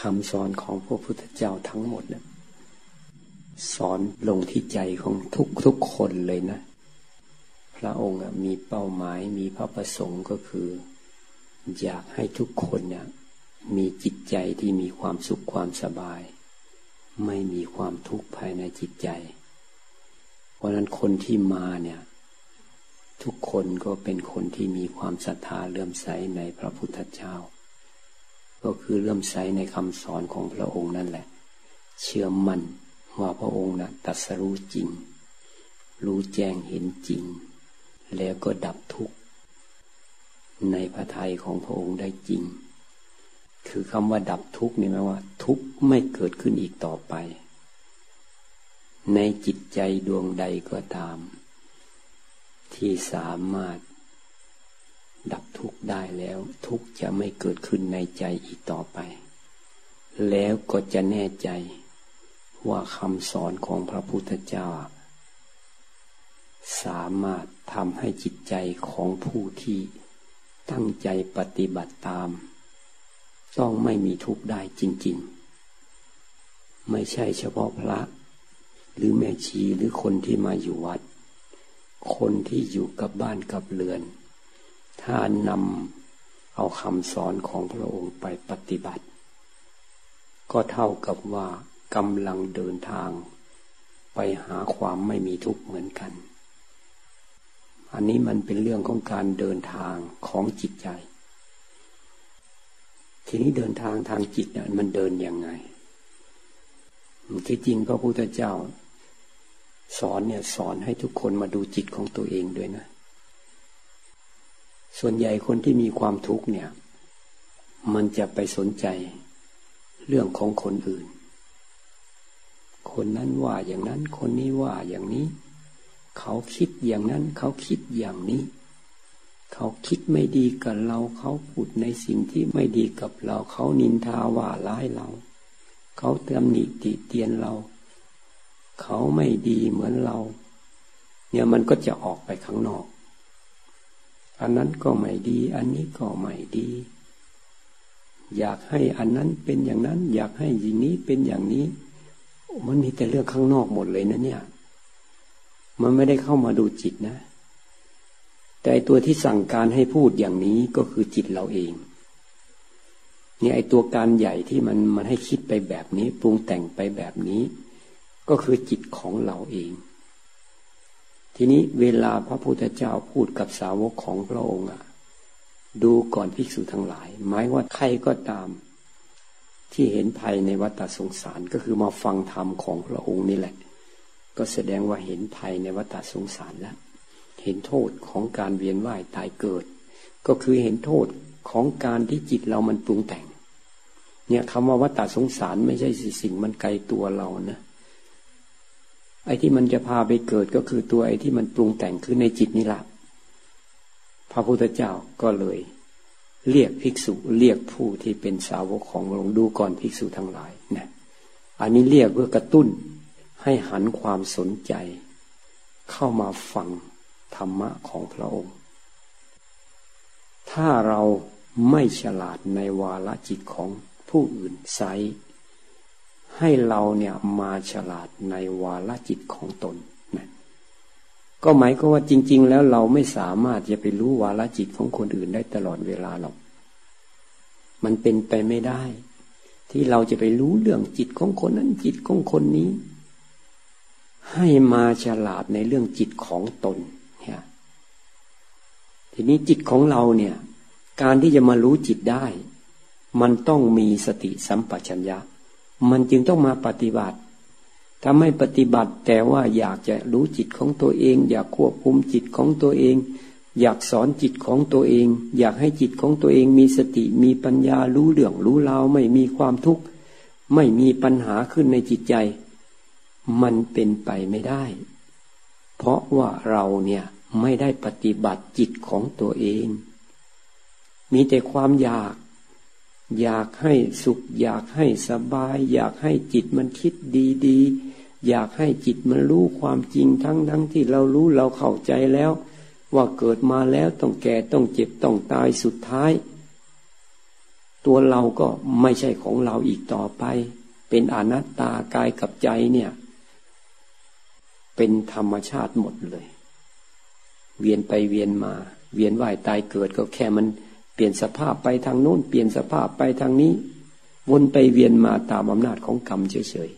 คำสอนของพระพุทธเจ้าทั้งหมดเนะสอนลงที่ใจของทุกทุกคนเลยนะ พระองค์มีเป้าหมายมีพระประสงค์ก็คือ อยากให้ทุกคนเนี่ยมีจิตใจที่มีความสุขความสบาย ไม่มีความทุกข์ภายในจิตใจ เพราะนั้นคนที่มาเนี่ย ทุกคนก็เป็นคนที่มีความศรัทธาเลื่อมใสในพระพุทธเจ้า ก็คือเลื่มใสในคำสอนของพระองค์นั่นแหละ เชื่อมั่นว่าพระองค์นะ่ะตัดสรู้จริง รู้แจ้งเห็นจริง แล้วก็ดับทุกข์ ในพระทัยของพระองค์ได้จริง คือคำว่าดับทุกข์นี่หมายว่า ทุกข์ไม่เกิดขึ้นอีกต่อไป ในจิตใจดวงใดก็ตาม ที่สามารถ ดับทุกข์ได้แล้ว ทุกข์จะไม่เกิดขึ้นในใจอีกต่อไป แล้วก็จะแน่ใจว่าคำสอนของพระพุทธเจ้า สามารถทำให้จิตใจของผู้ที่ตั้งใจปฏิบัติตาม ต้องไม่มีทุกข์ได้จริง ๆ ไม่ใช่เฉพาะพระ หรือแม่ชีหรือคนที่มาอยู่วัด คนที่อยู่กับบ้านกับเรือน ถ้านำเอาคำสอนของพระองค์ไปปฏิบัติ ก็เท่ากับว่ากำลังเดินทาง ไปหาความไม่มีทุกข์เหมือนกัน อันนี้มันเป็นเรื่องของการเดินทางของจิตใจ ทีนี้เดินทางทางจิตเนี่ยมันเดินยังไงที่จริงพระพุทธเจ้า สอนเนี่ยสอนให้ทุกคนมาดูจิตของตัวเองด้วยนะ ส่วนใหญ่คนที่มีความทุกข์เนี่ย มันจะไปสนใจเรื่องของคนอื่น คนนั้นว่าอย่างนั้น คนนี้ว่าอย่างนี้ เขาคิดอย่างนั้น เขาคิดอย่างนี้ เขาคิดไม่ดีกับเรา เขาพูดในสิ่งที่ไม่ดีกับเรา เขานินทาว่าร้ายเรา เขาเตือนหนิติเตียนเรา เขาไม่ดีเหมือนเรา เนี่ยมันก็จะออกไปข้างนอก อันนั้นก็ไม่ดี อันนี้ก็ไม่ดี อยากให้อันนั้นเป็นอย่างนั้น อยากให้อย่างนี้เป็นอย่างนี้ มันมีแต่เรื่องข้างนอกหมดเลยนะเนี่ย มันไม่ได้เข้ามาดูจิตนะ แต่ตัวที่สั่งการให้พูดอย่างนี้ก็คือจิตเราเองเนี่ยไอตัวการใหญ่ที่มันมันให้คิดไปแบบนี้ ปรุงแต่งไปแบบนี้ ก็คือจิตของเราเอง ทีนี้เวลาพระพุทธเจ้าพูดกับสาวกของพระองค์อะดูก่อนภิกษุทั้งหลาย หมายว่าใครก็ตาม ที่เห็นภัยในวัฏสงสารก็คือมาฟังธรรมของพระองค์นี่แหละ ก็แสดงว่าเห็นภัยในวัฏสงสารแล้ว เห็นโทษของการเวียนว่ายตายเกิด ก็คือเห็นโทษของการที่จิตเรามันปรุงแต่ง เนี่ยคำว่าวัฏสงสารไม่ใช่สิ่งมันไกลตัวเรานะ อ้ที่มันจะพาไปเกิดก็คือตัวไอ้ที่มันปรุงแต่งคือในจิตนี่แหละพระพุทธเจ้าก็เลย เรียกภิกษุเรียกผู้ที่เป็นสาวกของหลวงดูก่อนภิกษุทั้งหลายนะอันนี้เรียกเพื่อกระตุ้นให้หันความสนใจ เข้ามาฟังธรรมะของพระองค์ ถ้าเราไม่ฉลาดในวาลจิตของผู้อื่นไซ ให้เราเนี่ยมาฉลาดในวาลจิตของตนนะก็หมายก็ว่าจริง ๆ แล้วเราไม่สามารถจะไปรู้วาลจิตของคนอื่นได้ตลอดเวลาหรอก มันเป็นไปไม่ได้ ที่เราจะไปรู้เรื่องจิตของคนนั้นจิตของคนนี้ ให้มาฉลาดในเรื่องจิตของตนเนี่ยทีนี้จิตของเราเนี่ย การที่จะมารู้จิตได้ มันต้องมีสติสัมปชัญญะ มันจึงต้องมาปฏิบัติ ถ้าไม่ปฏิบัติแต่ว่าอยากจะรู้จิตของตัวเอง อยากควบคุมจิตของตัวเอง อยากสอนจิตของตัวเอง อยากให้จิตของตัวเองมีสติมีปัญญารู้เรื่องรู้ราวไม่มีความทุกข์ไม่มีปัญหาขึ้นในจิตใจ มันเป็นไปไม่ได้ เพราะว่าเราเนี่ยไม่ได้ปฏิบัติจิตของตัวเอง มีแต่ความอยาก อยากให้สุข อยากให้สบาย อยากให้จิตมันคิดดีๆ อยากให้จิตมันรู้ความจริงทั้งทั้งที่เรารู้เราเข้าใจแล้ว ว่าเกิดมาแล้วต้องแก่ต้องเจ็บต้องตายสุดท้าย ตัวเราก็ไม่ใช่ของเราอีกต่อไป เป็นอนัตตากายกับใจเนี่ย เป็นธรรมชาติหมดเลย เวียนไปเวียนมา เวียนว่ายตายเกิดก็แค่มัน ปลี่ยนสภาพไปทางโน้นเปลี่ยนสภาพไปทางนี้ วนไปเวียนมาตามอำนาจของกรรมเฉย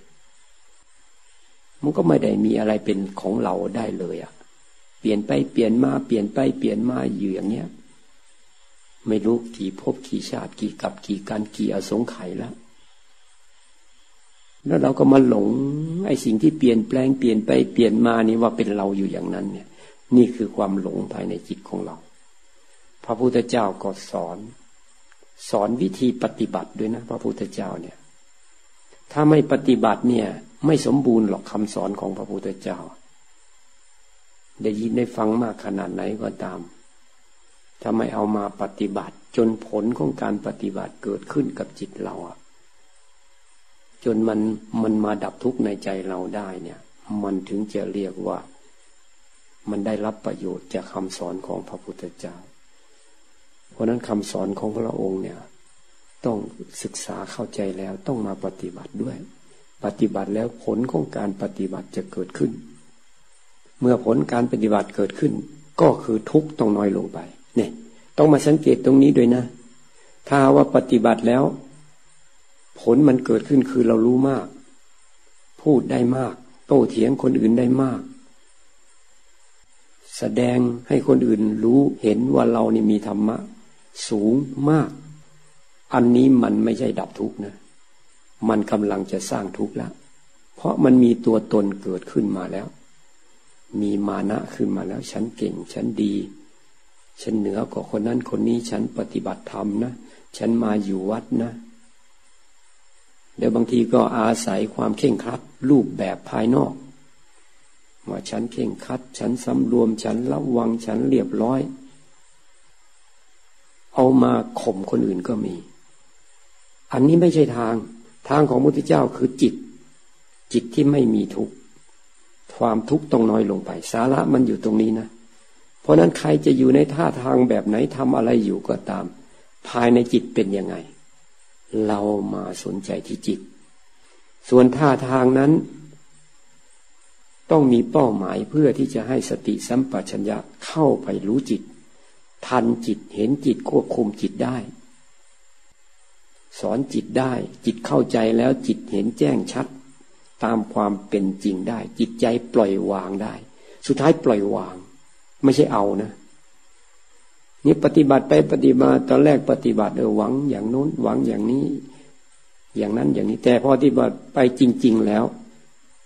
ๆมันก็ไม่ได้มีอะไรเป็นของเราได้เลยอะเปลี่ยนไปเปลี่ยนมาเปลี่ยนไปเปลี่ยนมาอยู่อย่างเนี้ย ไม่รู้กี่ภพกี่ชาติกี่กับกี่การกี่อสงไขยแล้วแล้วเราก็มาหลงไอ้สิ่งที่เปลี่ยนแปลงเปลี่ยนไปเปลี่ยนมานี่ว่าเป็นเราอยู่อย่างนั้นเนี่ย นี่คือความหลงภายในจิตของเรา พระพุทธเจ้าก็สอน สอนวิธีปฏิบัติด้วยนะ พระพุทธเจ้าเนี่ย ถ้าไม่ปฏิบัติเนี่ย ไม่สมบูรณ์หรอกคำสอนของพระพุทธเจ้า ได้ยินได้ฟังมากขนาดไหนก็ตาม ถ้าไม่เอามาปฏิบัติจนผลของการปฏิบัติเกิดขึ้นกับจิตเราจนมันมันมาดับทุกข์ในใจเราได้เนี่ย มันถึงจะเรียกว่า มันได้รับประโยชน์จากคำสอนของพระพุทธเจ้า ราะนั้นคำสอนของพระองค์เนี่ย ต้องศึกษาเข้าใจแล้วต้องมาปฏิบัติด้วย ปฏิบัติแล้วผลของการปฏิบัติจะเกิดขึ้น เมื่อผลการปฏิบัติเกิดขึ้น ก็คือทุกต้องน้อยลงไป เนี่ย ต้องมาสังเกตตรงนี้ด้วยนะ ถ้าว่าปฏิบัติแล้ว ผลมันเกิดขึ้นคือเรารู้มาก พูดได้มาก โต้เถียงคนอื่นได้มากแสดงให้คนอื่นรู้เห็นว่าเรานี่มีธรรมะ สูงมาก อันนี้มันไม่ใช่ดับทุกข์นะ มันกำลังจะสร้างทุกข์แล้วเพราะมันมีตัวตนเกิดขึ้นมาแล้ว มีมานะขึ้นมาแล้ว ฉันเก่ง ฉันดี ฉันเหนือกว่าคนนั้นคนนี้ ฉันปฏิบัติธรรมนะ ฉันมาอยู่วัดนะเดี๋ยวบางทีก็อาศัยความเข่งครัด รูปแบบภายนอกว่าฉันเข่งคัด ฉันสำรวม ฉันระวัง ฉันเรียบร้อย เอามาข่มคนอื่นก็มี อันนี้ไม่ใช่ทาง ทางของมุทธเจ้าคือจิต จิตที่ไม่มีทุกข์ความทุกข์ต้องน้อยลงไป สาระมันอยู่ตรงนี้นะ เพราะนั้นใครจะอยู่ในท่าทางแบบไหนทำอะไรอยู่ก็ตาม ภายในจิตเป็นยังไง เรามาสนใจที่จิต ส่วนท่าทางนั้น ต้องมีเป้าหมายเพื่อที่จะให้สติสัมปชัญญะเข้าไปรู้จิต ทันจิตเห็นจิตควบคุมจิตได้ สอนจิตได้ จิตเข้าใจแล้วจิตเห็นแจ้งชัด ตามความเป็นจริงได้ จิตใจปล่อยวางได้ สุดท้ายปล่อยวาง ไม่ใช่เอานะนี่ปฏิบัติไปปฏิบัติตอนแรกปฏิบัติเออหวังอย่างโน้นหวังอย่างนี้ อย่างนั้นอย่างนี้แต่พอปฏิบัติไปจริง ๆแล้ว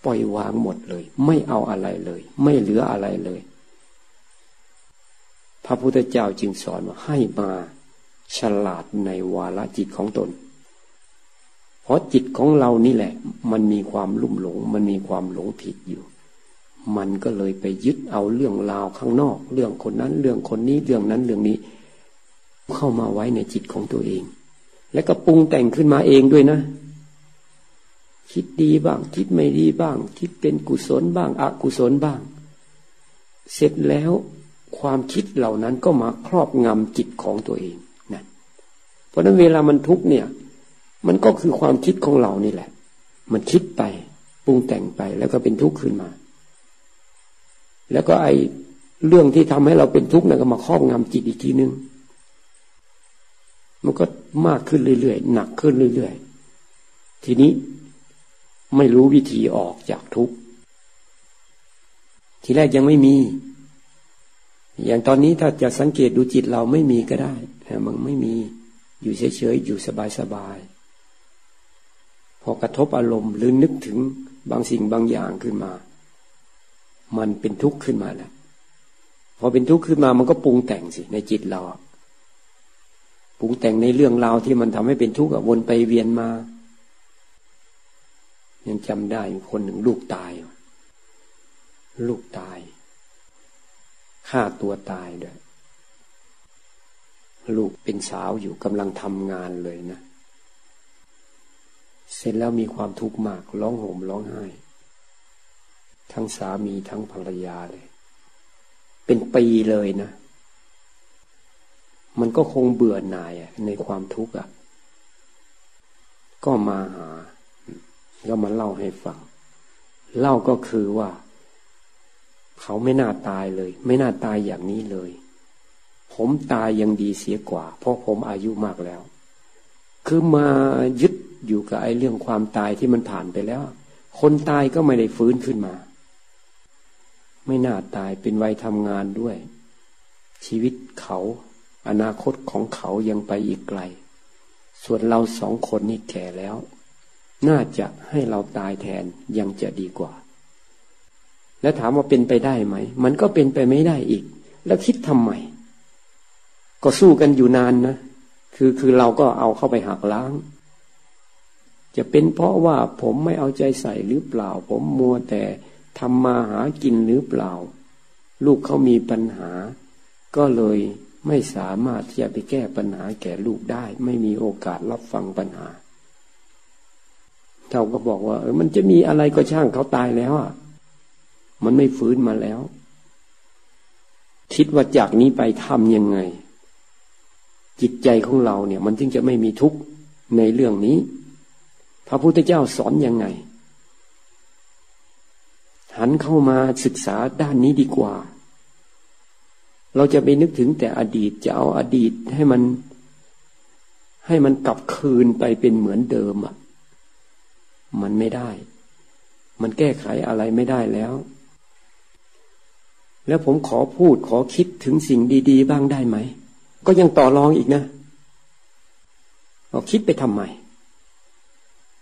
ปล่อยวางหมดเลย ไม่เอาอะไรเลย ไม่เหลืออะไรเลย พระพุทธเจ้าจึงสอนว่าให้มาฉลาดในวาลจิตของตน เพราะจิตของเรานี่แหละ มันมีความลุ่มหลง มันมีความหลงผิดอยู่ มันก็เลยไปยึดเอาเรื่องราวข้างนอก เรื่องคนนั้นเรื่องคนนี้เรื่องนั้นเรื่องนี้ เข้ามาไว้ในจิตของตัวเอง แล้วก็ปรุงแต่งขึ้นมาเองด้วยนะ คิดดีบ้าง คิดไม่ดีบ้าง คิดเป็นกุศลบ้าง อกุศลบ้าง เสร็จแล้ว ความคิดเหล่านั้นก็มาครอบงำจิตของตัวเองนะเพราะนั้นเวลามันทุกเนี่ย มันก็คือความคิดของเรานี่แหละ มันคิดไปปรุงแต่งไปแล้วก็เป็นทุกข์ขึ้นมา แล้วก็ไอเรื่องที่ทำให้เราเป็นทุกข์นั่นก็มาครอบงำจิตอีกทีนึง มันก็มากขึ้นเรื่อยๆหนักขึ้นเรื่อยๆทีนี้ไม่รู้วิธีออกจากทุกข์ทีแรกยังไม่มี อย่างตอนนี้ถ้าจะสังเกตดูจิตเราไม่มีก็ได้มันไม่มีอยู่เฉยๆอยู่สบายๆพอกระทบอารมณ์หรือนึกถึงบางสิ่งบางอย่างขึ้นมา มันเป็นทุกข์ขึ้นมาแล้วพอเป็นทุกข์ขึ้นมามันก็ปรุงแต่งสิในจิตเราปรุงแต่งในเรื่องราวที่มันทำให้เป็นทุกข์วนไปเวียนมา ยังจำได้คนหนึ่งลูกตาย ลูกตาย ฆ่าตัวตายด้วย ลูกเป็นสาวอยู่กำลังทำงานเลยนะ เสร็จแล้วมีความทุกข์มากร้องโหมร้องไห้ ทั้งสามีทั้งภรรยาเลย เป็นปีเลยนะ มันก็คงเบื่อหน่ายในความทุกข์อะ ก็มาหาก็มาเล่าให้ฟัง เล่าก็คือว่า เขาไม่น่าตายเลย ไม่น่าตายอย่างนี้เลย ผมตายยังดีเสียกว่า เพราะผมอายุมากแล้ว คือมายึดอยู่กับไอ้เรื่องความตายที่มันผ่านไปแล้ว คนตายก็ไม่ได้ฟื้นขึ้นมา ไม่น่าตายเป็นวัยทำงานด้วย ชีวิตเขา อนาคตของเขายังไปอีกไกล ส่วนเราสองคนนี่แก่แล้ว น่าจะให้เราตายแทนยังจะดีกว่า แล้วถามว่าเป็นไปได้ไหม มันก็เป็นไปไม่ได้อีก แล้วคิดทำไม ก็สู้กันอยู่นานนะ คือคือเราก็เอาเข้าไปหักล้าง จะเป็นเพราะว่าผมไม่เอาใจใส่หรือเปล่า ผมมัวแต่ทำมาหากินหรือเปล่า ลูกเขามีปัญหา ก็เลยไม่สามารถที่จะไปแก้ปัญหาแก่ลูกได้ ไม่มีโอกาสรับฟังปัญหาเขาก็บอกว่าเออมันจะมีอะไรก็ช่างเขาตายแล้วอะ มันไม่ฟื้นมาแล้ว คิดว่าจากนี้ไปทำยังไง จิตใจของเราเนี่ย มันจึงจะไม่มีทุกข์ในเรื่องนี้ พระพุทธเจ้าสอนยังไง หันเข้ามาศึกษาด้านนี้ดีกว่า เราจะไปนึกถึงแต่อดีตจะเอาอดีตให้มัน ให้มันกลับคืนไปเป็นเหมือนเดิมอะ มันไม่ได้มันแก้ไขอะไรไม่ได้แล้ว แล้วผมขอพูดขอคิดถึงสิ่งดี ๆ บ้างได้ไหม ก็ยังต่อรองอีกนะเราคิดไปทำไม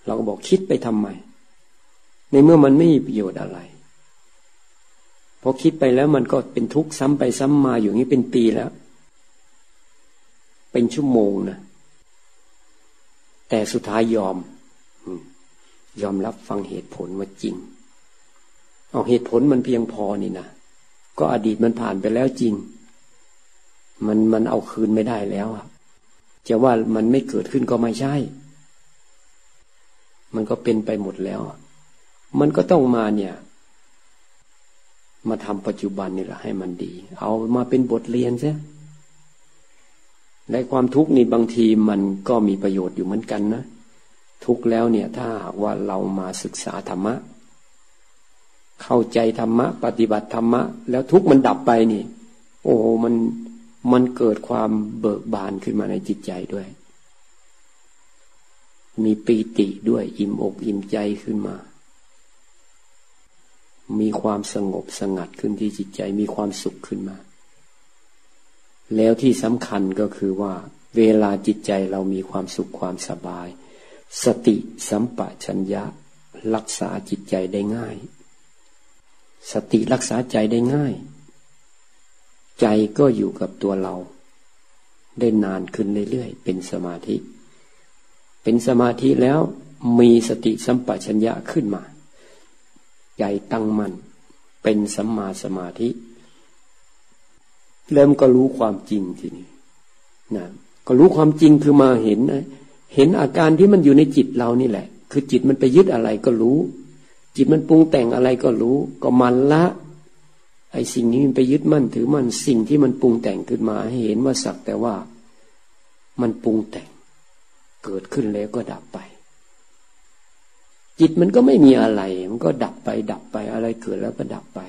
เราก็บอกคิดไปทำไม ในเมื่อมันไม่มีประโยชน์อะไรพอคิดไปแล้วมันก็เป็นทุกข์ซ้ำไปซ้ำมาอยู่นี้เป็นปีแล้ว เป็นชั่วโมงนะแต่สุดท้ายยอม ยอมรับฟังเหตุผลว่าจริง เอาเหตุผลมันเพียงพอนี่นะ ก็อดีตมันผ่านไปแล้วจริง มันมันเอาคืนไม่ได้แล้วจะว่ามันไม่เกิดขึ้นก็ไม่ใช่ มันก็เป็นไปหมดแล้ว มันก็ต้องมาเนี่ย มาทำปัจจุบันนี่แหละให้มันดี เอามาเป็นบทเรียนซะและความทุกข์นี่บางทีมันก็มีประโยชน์อยู่เหมือนกันนะ ทุกแล้วเนี่ย ถ้าว่าเรามาศึกษาธรรมะ เข้าใจธรรมะ ปฏิบัติธรรมะ แล้วทุกมันดับไปนี่ โอ้มันมันเกิดความเบิกบานขึ้นมาในจิตใจด้วย มีปีติด้วยอิ่มอกอิ่มใจขึ้นมา มีความสงบสงัดขึ้นที่จิตใจมีความสุขขึ้นมา แล้วที่สำคัญก็คือว่า เวลาจิตใจเรามีความสุขความสบาย สติสัมปชัญญะ รักษาจิตใจได้ง่าย สติรักษาใจได้ง่าย ใจก็อยู่กับตัวเรา ได้นานขึ้นเรื่อยๆเป็นสมาธิ เป็นสมาธิแล้วมีสติสัมปชัญญะขึ้นมา ใจตั้งมัน่นเป็นสัมมาสมาธิเริ่มก็รู้ความจริงทีนี้นะก็รู้ความจริงคือมาเห็นเห็นอาการที่มันอยู่ในจิตเรานี่แหละ คือจิตมันไปยึดอะไรก็รู้ จิตมันปรุงแต่งอะไรก็รู้ ก็มันละ ไอ้สิ่งนี้มันไปยึดมั่นถือมันสิ่งที่มันปรุงแต่งขึ้นมา ให้เห็นว่าสักแต่ว่ามันปรุงแต่ง เกิดขึ้นแล้วก็ดับไป จิตมันก็ไม่มีอะไร มันก็ดับไป ดับไปอะไรเกิดแล้วก็ดับไป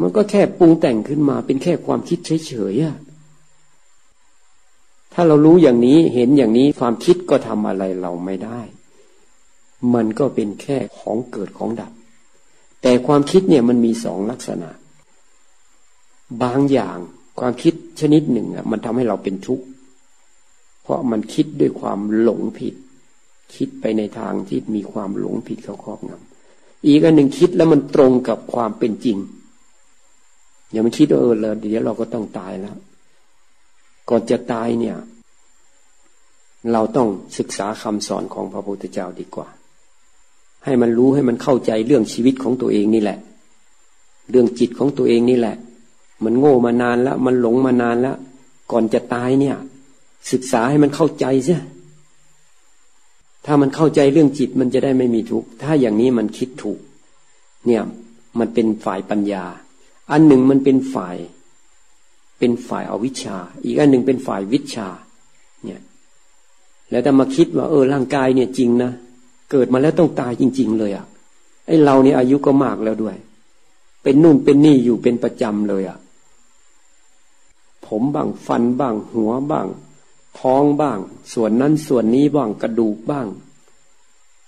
มันก็แค่ปรุงแต่งขึ้นมา เป็นแค่ความคิดเฉยๆอะถ้าเรารู้อย่างนี้เห็นอย่างนี้ความคิดก็ทำอะไรเราไม่ได้ มันก็เป็นแค่ของเกิดของดับ แต่ความคิดเนี่ยมันมีสองลักษณะ บางอย่างความคิดชนิดหนึ่งอะมันทำให้เราเป็นทุกข์ เพราะมันคิดด้วยความหลงผิด คิดไปในทางที่มีความหลงผิดเขาครอบงำอีกอันหนึ่งคิดแล้วมันตรงกับความเป็นจริง อย่ามาคิดว่าเออเลยเดี๋ยวเราก็ต้องตายแล้ว ก่อนจะตายเนี่ย เราต้องศึกษาคำสอนของพระพุทธเจ้าดีกว่า ให้มันรู้ให้มันเข้าใจเรื่องชีวิตของตัวเองนี่แหละ เรื่องจิตของตัวเองนี่แหละ มันโง่มานานแล้ว มันหลงมานานแล้ว ก่อนจะตายเนี่ย ศึกษาให้มันเข้าใจเสียถ้ามันเข้าใจเรื่องจิตมันจะได้ไม่มีทุกข์ถ้าอย่างนี้มันคิดถูก เนี่ยมันเป็นฝ่ายปัญญา อันหนึ่งมันเป็นฝ่าย เป็นฝ่ายอวิชชา อีกอันหนึ่งเป็นฝ่ายวิชา เนี่ย แล้วแต่มาคิดว่า เออร่างกายเนี่ยจริงนะ เกิดมาแล้วต้องตายจริง ๆ เลยอะ่ะไอ้เราเนี่ยอายุก็มากแล้วด้วย เป็นนู่นเป็นนี่อยู่เป็นประจำเลยอะ่ะ ผมบ้างฟันบ้าง หัวบ้าง ท้องบ้าง ส่วนนั้นส่วนนี้บ้างกระดูกบ้าง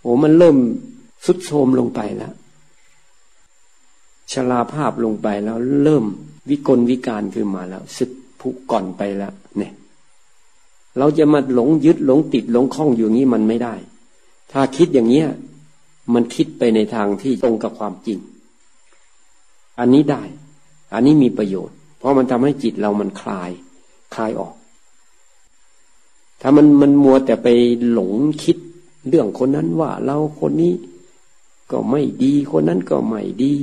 โอ้มันเริ่มสุดโทมลงไปแล้วชราภาพลงไปแล้ว เริ่มวิกลวิการขึ้นมาแล้วสึกผุก่อนไปแล้วเนี่ย เราจะมาหลงยึดหลงติดหลงคล้องอยู่งี้มันไม่ได้ ถ้าคิดอย่างเนี้ยมันคิดไปในทางที่ตรงกับความจริง อันนี้ได้ อันนี้มีประโยชน์ เพราะมันทำให้จิตเรามันคลาย คลายออก ถ้ามันมันมัวแต่ไปหลงคิดเรื่องคนนั้นว่าเราคนนี้ก็ไม่ดีคนนั้นก็ไม่ดี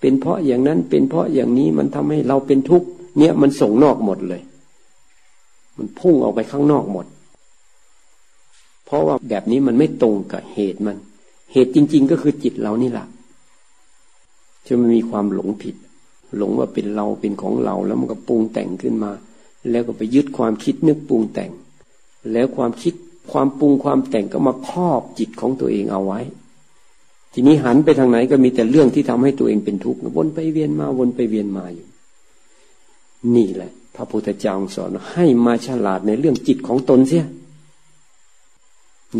เป็นเพราะอย่างนั้นเป็นเพราะอย่างนี้มันทำให้เราเป็นทุกข์เนี่ยมันส่งนอกหมดเลย มันพุ่งออกไปข้างนอกหมด เพราะว่าแบบนี้มันไม่ตรงกับเหตุมัน เหตุจริง ๆ ก็คือจิตเรานี่แหละจะมันมีความหลงผิด หลงว่าเป็นเราเป็นของเราแล้วมันก็ปรุงแต่งขึ้นมา แล้วก็ไปยึดความคิดนึกปรุงแต่ง แล้วความคิดความปรุงความแต่งก็มาครอบจิตของตัวเองเอาไว้ ทีนี้หันไปทางไหนก็มีแต่เรื่องที่ทำให้ตัวเองเป็นทุกข์วนไปเวียนมาวนไปเวียนมาอยู่ นี่แหละ พระพุทธเจ้าสอนให้มาฉลาดในเรื่องจิตของตนเสีย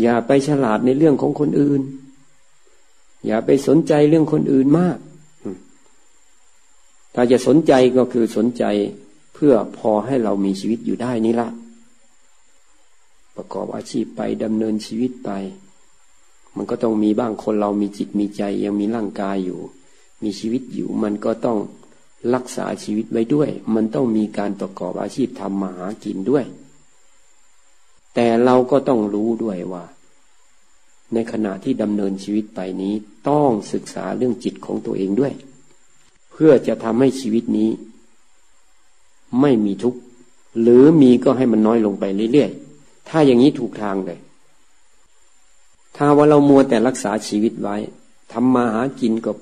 อย่าไปฉลาดในเรื่องของคนอื่น อย่าไปสนใจเรื่องคนอื่นมาก ถ้าจะสนใจก็คือสนใจเพื่อพอให้เรามีชีวิตอยู่ได้นี่ละประกอบอาชีพไปดำเนินชีวิตไป มันก็ต้องมีบ้างคนเรามีจิตมีใจ ยังมีร่างกายอยู่ มีชีวิตอยู่ มันก็ต้องรักษาชีวิตไว้ด้วย มันต้องมีการประกอบอาชีพทำมาหากินด้วย แต่เราก็ต้องรู้ด้วยว่า ในขณะที่ดำเนินชีวิตไปนี้ต้องศึกษาเรื่องจิตของตัวเองด้วย เพื่อจะทำให้ชีวิตนี้ ไม่มีทุกข์หรือมีก็ให้มันน้อยลงไปเรื่อยๆ ถ้าอย่างนี้ถูกทางเลย ถ้าว่าเรามัวแต่รักษาชีวิตไว้ทำมาหากินกับ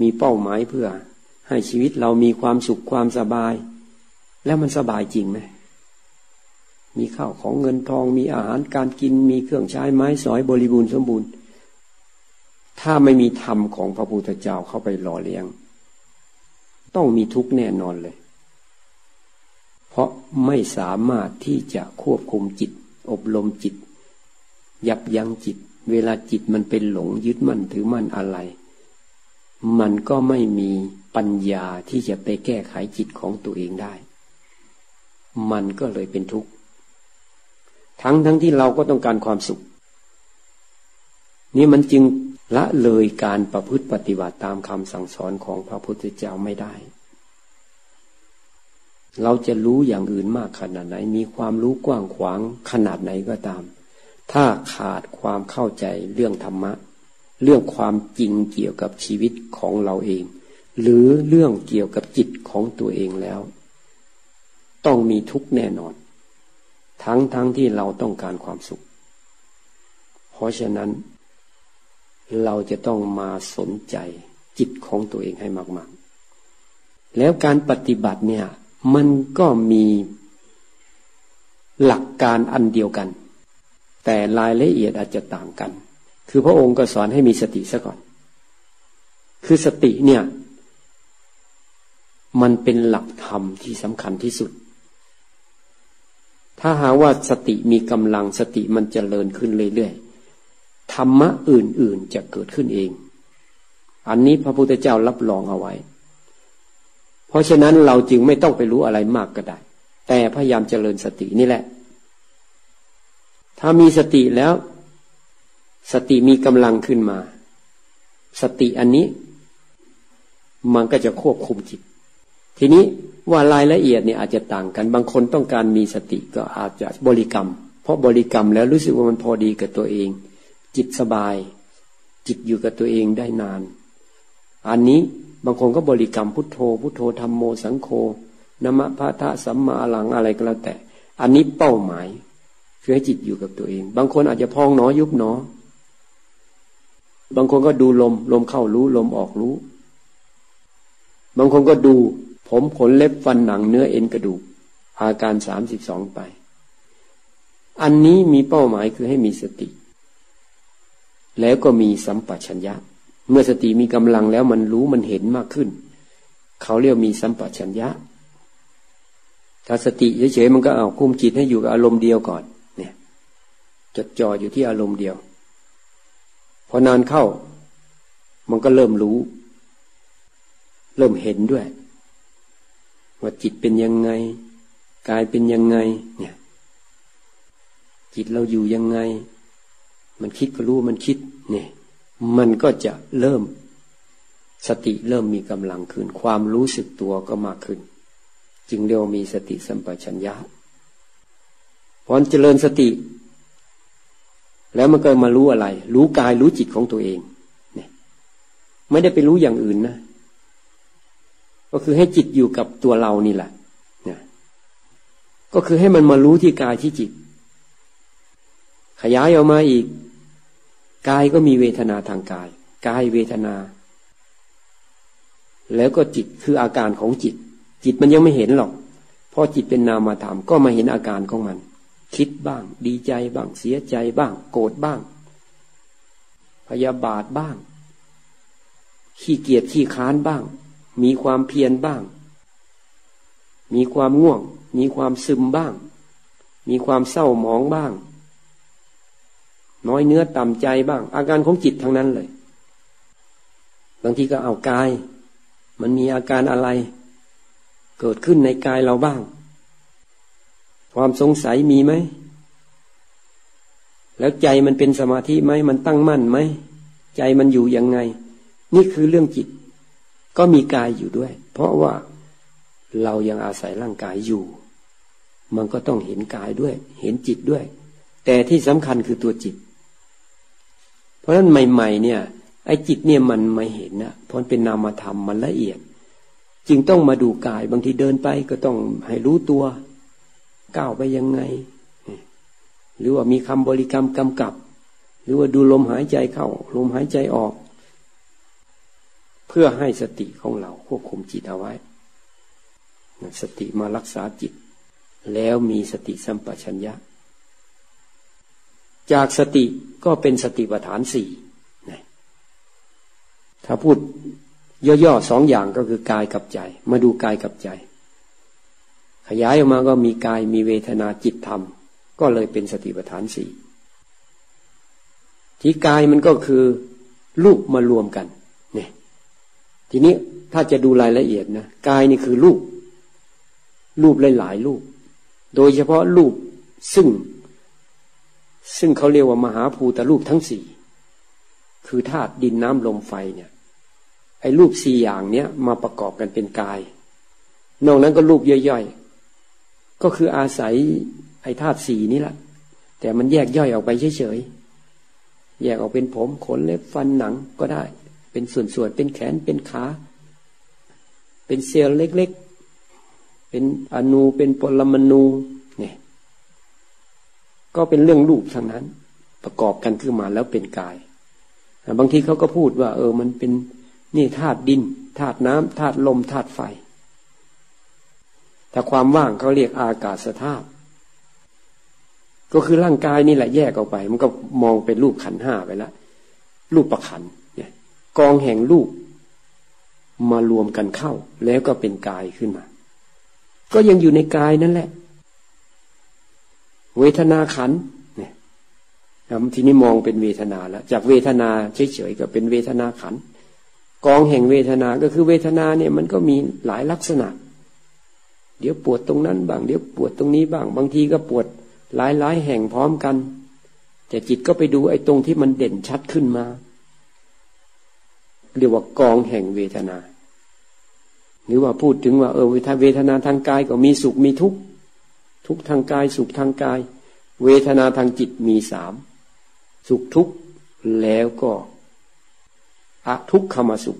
มีเป้าหมายเพื่อ ให้ชีวิตเรามีความสุขความสบาย แล้วมันสบายจริงไหม มีข้าวของเงินทอง มีอาหารการกิน มีเครื่องใช้ไม้สอยบริบูรณ์สมบูรณ์ ถ้าไม่มีธรรมของพระพุทธเจ้าเข้าไปหล่อเลี้ยง ต้องมีทุกข์แน่นอนเลย เพราะไม่สามารถที่จะควบคุมจิต อบรมจิต ยับยั้งจิต เวลาจิตมันเป็นหลงยึดมั่นถือมั่นอะไร มันก็ไม่มีปัญญาที่จะไปแก้ไขจิตของตัวเองได้ มันก็เลยเป็นทุกข์ ทั้งทั้งที่เราก็ต้องการความสุข นี่มันจึงละเลยการประพฤติปฏิบัติตามคำสั่งสอนของพระพุทธเจ้าไม่ได้ เราจะรู้อย่างอื่นมากขนาดไหน มีความรู้กว้างขวางขนาดไหนก็ตาม ถ้าขาดความเข้าใจเรื่องธรรมะ เรื่องความจริงเกี่ยวกับชีวิตของเราเอง หรือเรื่องเกี่ยวกับจิตของตัวเองแล้ว ต้องมีทุกข์แน่นอน ทั้งทั้งที่เราต้องการความสุข เพราะฉะนั้น เราจะต้องมาสนใจจิตของตัวเองให้มาก ๆ แล้วการปฏิบัติเนี่ย มันก็มีหลักการอันเดียวกัน แต่รายละเอียดอาจจะต่างกัน คือพระองค์ก็สอนให้มีสติซะก่อน คือสติเนี่ย มันเป็นหลักธรรมที่สำคัญที่สุด ถ้าหาว่าสติมีกำลังสติมันจเจริญขึ้นเรื่อยๆธรรมะอื่นๆจะเกิดขึ้นเอง อันนี้พระพุทธเจ้ารับรองเอาไว้ เพราะฉะนั้นเราจึงไม่ต้องไปรู้อะไรมากก็ได้ แต่พยายามเจริญสตินี่แหละ ถ้ามีสติแล้ว สติมีกำลังขึ้นมา สติอันนี้ มันก็จะควบคุมจิต ทีนี้ ว่ารายละเอียดเนี่ยอาจจะต่างกัน บางคนต้องการมีสติก็อาจจะบริกรรม เพราะบริกรรมแล้วรู้สึกว่ามันพอดีกับตัวเอง จิตสบาย จิตอยู่กับตัวเองได้นาน อันนี้บางคนก็บริกรรมพุทโธ พุทโธธรรมโมสังโฆนมะพะทะสัมมาหลังอะไรก็แล้วแต่ อันนี้เป้าหมายคือให้จิตอยู่กับตัวเอง บางคนอาจจะพองหนอยุบหนอ บางคนก็ดูลม ลมเข้ารู้ ลมออกรู้ บางคนก็ดู ผมขนเล็บฟันหนังเนื้อเอ็นกระดูก อาการสามสิบสองไป อันนี้มีเป้าหมายคือให้มีสติ แล้วก็มีสัมปชัญญะ เมื่อสติมีกำลังแล้วมันรู้มันเห็นมากขึ้น เขาเรียกมีสัมปชัญญะ ถ้าสติเฉยๆมันก็เอาคุมจิตให้อยู่กับอารมณ์เดียวก่อน เนี่ยจดจ่ออยู่ที่อารมณ์เดียว พอนานเข้า มันก็เริ่มรู้ เริ่มเห็นด้วย ว่าจิตเป็นยังไง กายเป็นยังไง เนี่ย จิตเราอยู่ยังไง มันคิดก็รู้มันคิด เนี่ย มันก็จะเริ่ม สติเริ่มมีกำลังขึ้น ความรู้สึกตัวก็มากขึ้น จึงเรียกว่ามีสติสัมปชัญญะพอเจริญสติ แล้วมันก็มารู้อะไร รู้กายรู้จิตของตัวเอง เนี่ย ไม่ได้ไปรู้อย่างอื่นนะ ก็คือให้จิตอยู่กับตัวเรานี่แหละก็คือให้มันมารู้ที่กายที่จิต ขยายออกมาอีก กายก็มีเวทนาทางกาย กายเวทนา แล้วก็จิตคืออาการของจิต จิตมันยังไม่เห็นหรอกพอจิตเป็นนามธรรมก็มาเห็นอาการของมัน คิดบ้าง ดีใจบ้าง เสียใจบ้าง โกรธบ้าง พยาบาทบ้าง ขี้เกียจขี้ค้านบ้าง มีความเพียรบ้าง มีความง่วง มีความซึมบ้าง มีความเศร้าหมองบ้าง น้อยเนื้อต่ำใจบ้าง อาการของจิตทั้งนั้นเลย บางทีก็เอากาย มันมีอาการอะไร เกิดขึ้นในกายเราบ้าง ความสงสัยมีไหม แล้วใจมันเป็นสมาธิไหม มันตั้งมั่นไหม ใจมันอยู่ยังไง นี่คือเรื่องจิต ก็มีกายอยู่ด้วย เพราะว่าเรายังอาศัยร่างกายอยู่ มันก็ต้องเห็นกายด้วย เห็นจิตด้วย แต่ที่สำคัญคือตัวจิต เพราะฉะนั้นใหม่ ๆ เนี่ย ไอ้จิตเนี่ยมันไม่เห็นนะเพราะเป็นนามธรรมมันละเอียด จึงต้องมาดูกายบางทีเดินไปก็ต้องให้รู้ตัวก้าวไปยังไง หรือว่ามีคำบริกรรมกำกับ หรือว่าดูลมหายใจเข้า ลมหายใจออก พื่อให้สติของเราควบคุมจิตเอาไว้ สติมารักษาจิต แล้วมีสติสัมปชัญญะ จากสติก็เป็นสติปัฏฐานสี่ถ้าพูดย่อๆสองอย่างก็คือกายกับใจ มาดูกายกับใจ ขยายออกมาก็มีกายมีเวทนาจิตธรรม ก็เลยเป็นสติปัฏฐานสี่ที่กายมันก็คือรูปมารวมกัน ทีนี้ถ้าจะดูรายละเอียดนะกายนี่คือรูป รูปหลายๆรูป โดยเฉพาะรูปซึ่ง ซึ่งเขาเรียกว่ามหาภูตรูปทั้งสี่คือธาตุดินน้ำลมไฟเนี่ย ไอ้รูปสี่อย่างเนี้ยมาประกอบกันเป็นกาย นอกนั้นก็รูปย่อยๆ ก็คืออาศัยไอ้ธาตุสี่นี้แหละแต่มันแยกย่อยออกไปเฉยๆแยกออกเป็นผมขนเล็บฟันหนังก็ได้ เป็นส่วนๆ เป็นแขน เป็นขา เป็นเซลล์เล็กๆ เป็นอนู เป็นปรมาณูเนี่ยก็เป็นเรื่องรูปทั้งนั้น ประกอบกันขึ้นมาแล้วเป็นกาย บางทีเขาก็พูดว่า เออ มันเป็นนี่ธาตุดินธาตุน้ำธาตุลมธาตุไฟ ถ้าความว่างเขาเรียกอากาศธาตุก็คือร่างกายนี่แหละแยกออกไป มันก็มองเป็นรูปขันห้าไปแล้วรูปประขัน กองแห่งรูปมารวมกันเข้า แล้วก็เป็นกายขึ้นมา ก็ยังอยู่ในกายนั่นแหละ เวทนาขันเนี่ยทีนี้มองเป็นเวทนาแล้วจากเวทนาเฉยๆก็เป็นเวทนาขันกองแห่งเวทนาก็คือเวทนาเนี่ยมันก็มีหลายลักษณะ เดี๋ยวปวดตรงนั้นบ้างเดี๋ยวปวดตรงนี้บ้าง บางทีก็ปวดหลายหลายแห่งพร้อมกัน แต่จิตก็ไปดูไอ้ตรงที่มันเด่นชัดขึ้นมา เรียกว่ากองแห่งเวทนา หรือว่าพูดถึงว่าเออเวทนาทางกายก็มีสุขมีทุกข์ทุกทางกายสุขทางกาย เวทนาทางจิตมีสามสุขทุกข์แล้วก็อะทุกขมาสุข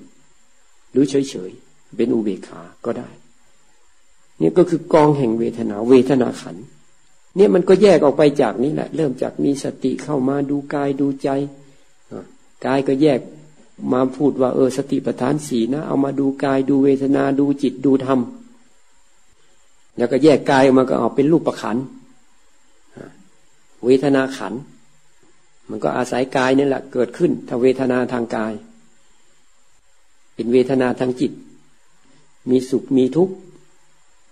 หรือเฉยๆเป็นอุเบกขาก็ได้นี่ก็คือกองแห่งเวทนาเวทนาขันเนี่ยมันก็แยกออกไปจากนี้แหละ เริ่มจากมีสติเข้ามาดูกายดูใจกายก็แยก มาพูดว่าเออสติปัฏฐานสีนะ เอามาดูกายดูเวทนาดูจิตดูธรรม แล้วก็แยกกายออกมาก็ออกเป็นรูปประคัน เวทนาขัน มันก็อาศัยกายนี่แหละเกิดขึ้นถ้าเวทนาทางกาย เป็นเวทนาทางจิต มีสุขมีทุกข์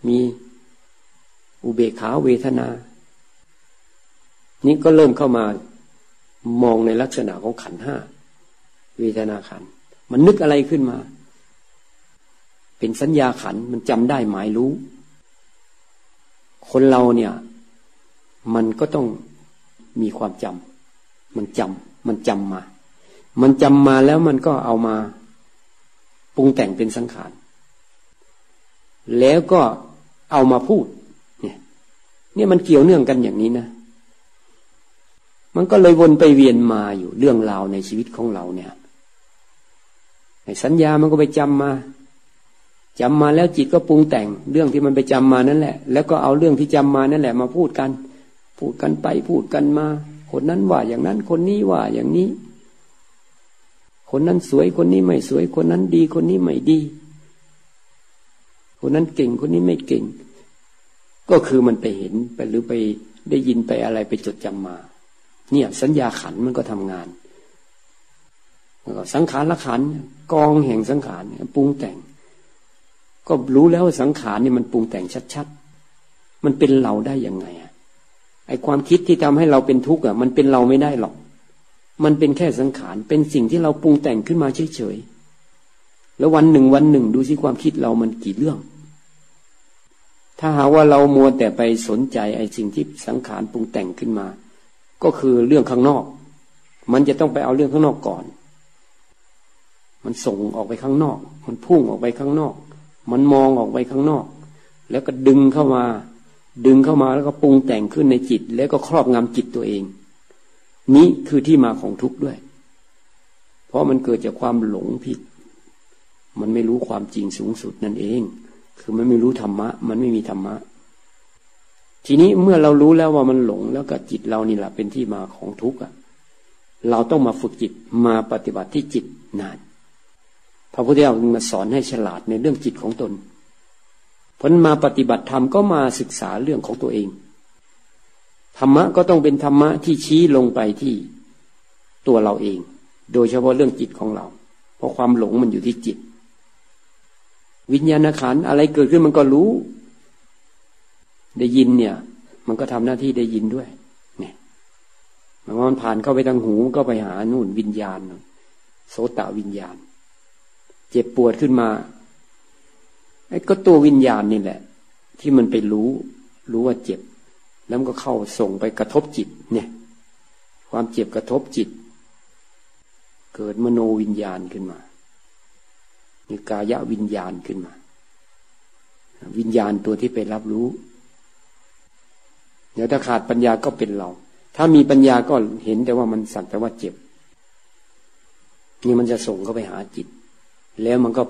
มีอุเบกขาเวทนา นี่ก็เริ่มเข้ามามองในลักษณะของขันห้า เวทนาขัน มันนึกอะไรขึ้นมา เป็นสัญญาขัน มันจำได้หมายรู้ คนเราเนี่ย มันก็ต้องมีความจำมันจำมันจำมา มันจำมาแล้วมันก็เอามาปรุงแต่งเป็นสังขาร แล้วก็เอามาพูด เนี่ย เนี่ยมันเกี่ยวเนื่องกันอย่างนี้นะมันก็เลยวนไปเวียนมาอยู่เรื่องราวในชีวิตของเราเนี่ย สัญญามันก็ไปจำมาจำมาแล้วจิตก็ปรุงแต่ง เรื่องที่มันไปจำมานั่นแหละ แล้วก็เอาเรื่องที่จำมานั่นแหละ มาพูดกัน พูดกันไปพูดกันมา คนนั้นว่าอย่างนั้นคนนี้ว่าอย่างนี้ คนนั้นสวยคนนี้ไม่สวย คนนั้นดีคนนี้ไม่ดี คนนั้นเก่งคนนี้ไม่เก่ง ก็คือมันไปเห็นไปหรือไปได้ยินไปอะไรไปจดจำมา เนี่ย สัญญาขันมันก็ทำงาน สังขารละขันกองแห่งสังขารปรุงแต่ง ก็รู้แล้วสังขารนี่มันปรุงแต่งชัดๆ มันเป็นเราได้ยังไงอะไอความคิดที่ทำให้เราเป็นทุกข์อะ มันเป็นเราไม่ได้หรอก มันเป็นแค่สังขารเป็นสิ่งที่เราปรุงแต่งขึ้นมาเฉยๆแล้ววันหนึ่งวันหนึ่ง ดูสิความคิดเรามันกี่เรื่อง ถ้าหาว่าเรามัวแต่ไปสนใจไอสิ่งที่สังขารปรุงแต่งขึ้นมา ก็คือเรื่องข้างนอก มันจะต้องไปเอาเรื่องข้างนอกก่อน มันส่งออกไปข้างนอก มันพุ่งออกไปข้างนอก มันมองออกไปข้างนอก แล้วก็ดึงเข้ามา ดึงเข้ามาแล้วก็ปรุงแต่งขึ้นในจิต แล้วก็ครอบงำจิตตัวเอง นี้คือที่มาของทุกข์ด้วย เพราะมันเกิดจากความหลงผิด มันไม่รู้ความจริงสูงสุดนั่นเอง คือมันไม่รู้ธรรมะ มันไม่มีธรรมะ ทีนี้เมื่อเรารู้แล้วว่ามันหลงแล้วก็จิตเรานี่แหละเป็นที่มาของทุกข์อะเราต้องมาฝึกจิตมาปฏิบัติที่จิตนาน พระพุทธเจ้ามาสอนให้ฉลาดในเรื่องจิตของตนผลมาปฏิบัติธรรมก็มาศึกษาเรื่องของตัวเอง ธรรมะก็ต้องเป็นธรรมะที่ชี้ลงไปที่ตัวเราเอง โดยเฉพาะเรื่องจิตของเรา เพราะความหลงมันอยู่ที่จิต วิญญาณขันอะไรเกิดขึ้นมันก็รู้ ได้ยินเนี่ย มันก็ทำหน้าที่ได้ยินด้วยเนี่ยมันผ่านเข้าไปทางหูก็ไปหานู่นวิญญาณ โสตวิญญาณ เจ็บปวดขึ้นมาไอ้ก็ตัววิญญาณนี่แหละ ที่มันไปรู้ รู้ว่าเจ็บ แล้วก็เข้าส่งไปกระทบจิต เนี่ย ความเจ็บกระทบจิต เกิดมโนวิญญาณขึ้นมามีกายวิญญาณขึ้นมา วิญญาณตัวที่ไปรับรู้เดี๋ยวถ้าขาดปัญญาก็เป็นเรา ถ้ามีปัญญาก็เห็นแต่ว่ามันสักแต่ว่าเจ็บ นี่มันจะส่งเข้าไปหาจิต แล้วมันก็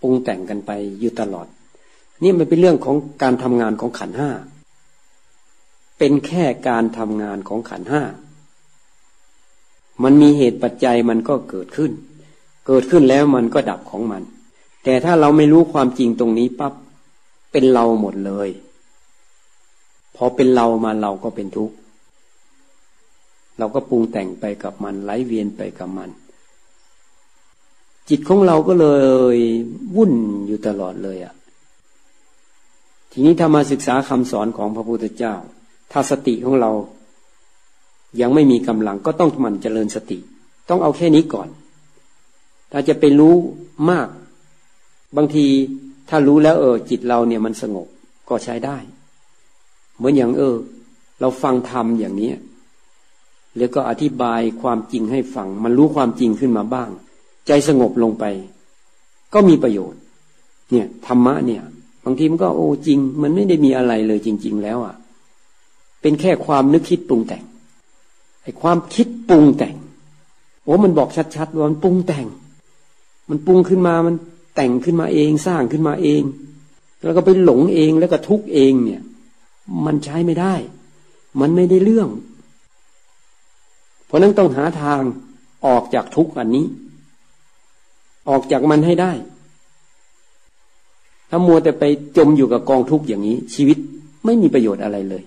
ปรุงแต่งกันไปอยู่ตลอด นี่มันเป็นเรื่องของการทำงานของขันห้า เป็นแค่การทำงานของขันห้า มันมีเหตุปัจจัยมันก็เกิดขึ้น เกิดขึ้นแล้วมันก็ดับของมัน แต่ถ้าเราไม่รู้ความจริงตรงนี้ปับ๊บเป็นเราหมดเลย พอเป็นเรามาเราก็เป็นทุกข์ เราก็ปรุงแต่งไปกับมันไหลเวียนไปกับมัน จิตของเราก็เลยวุ่นอยู่ตลอดเลยอะ่ะ ทีนี้ถ้ามาศึกษาคำสอนของพระพุทธเจ้า ถ้าสติของเรา ยังไม่มีกำลังก็ต้องมันเจริญสติ ต้องเอาแค่นี้ก่อน ถ้าจะไปรู้มาก บางทีถ้ารู้แล้วเออ จิตเราเนี่ยมันสงบก็ใช้ได้ เหมือนอย่างเออ เราฟังธรรมอย่างนี้แล้วก็อธิบายความจริงให้ฟัง มันรู้ความจริงขึ้นมาบ้าง ใจสงบลงไป ก็มีประโยชน์ เนี่ยธรรมะเนี่ย บางทีมันก็โอ้จริง มันไม่ได้มีอะไรเลยจริง ๆ แล้วอะ เป็นแค่ความนึกคิดปรุงแต่งไอ้ความคิดปรุงแต่ง โอ้มันบอกชัดๆว่ามันปรุงแต่ง มันปรุงขึ้นมามันแต่งขึ้นมาเองสร้างขึ้นมาเอง แล้วก็ไปหลงเองแล้วก็ทุกเองเนี่ย มันใช้ไม่ได้ มันไม่ได้เรื่อง เพราะนั้นต้องหาทางออกจากทุกอันนี้ ออกจากมันให้ได้ ถ้ามัวแต่ไปจมอยู่กับกองทุกข์อย่างนี้ ชีวิตไม่มีประโยชน์อะไรเลย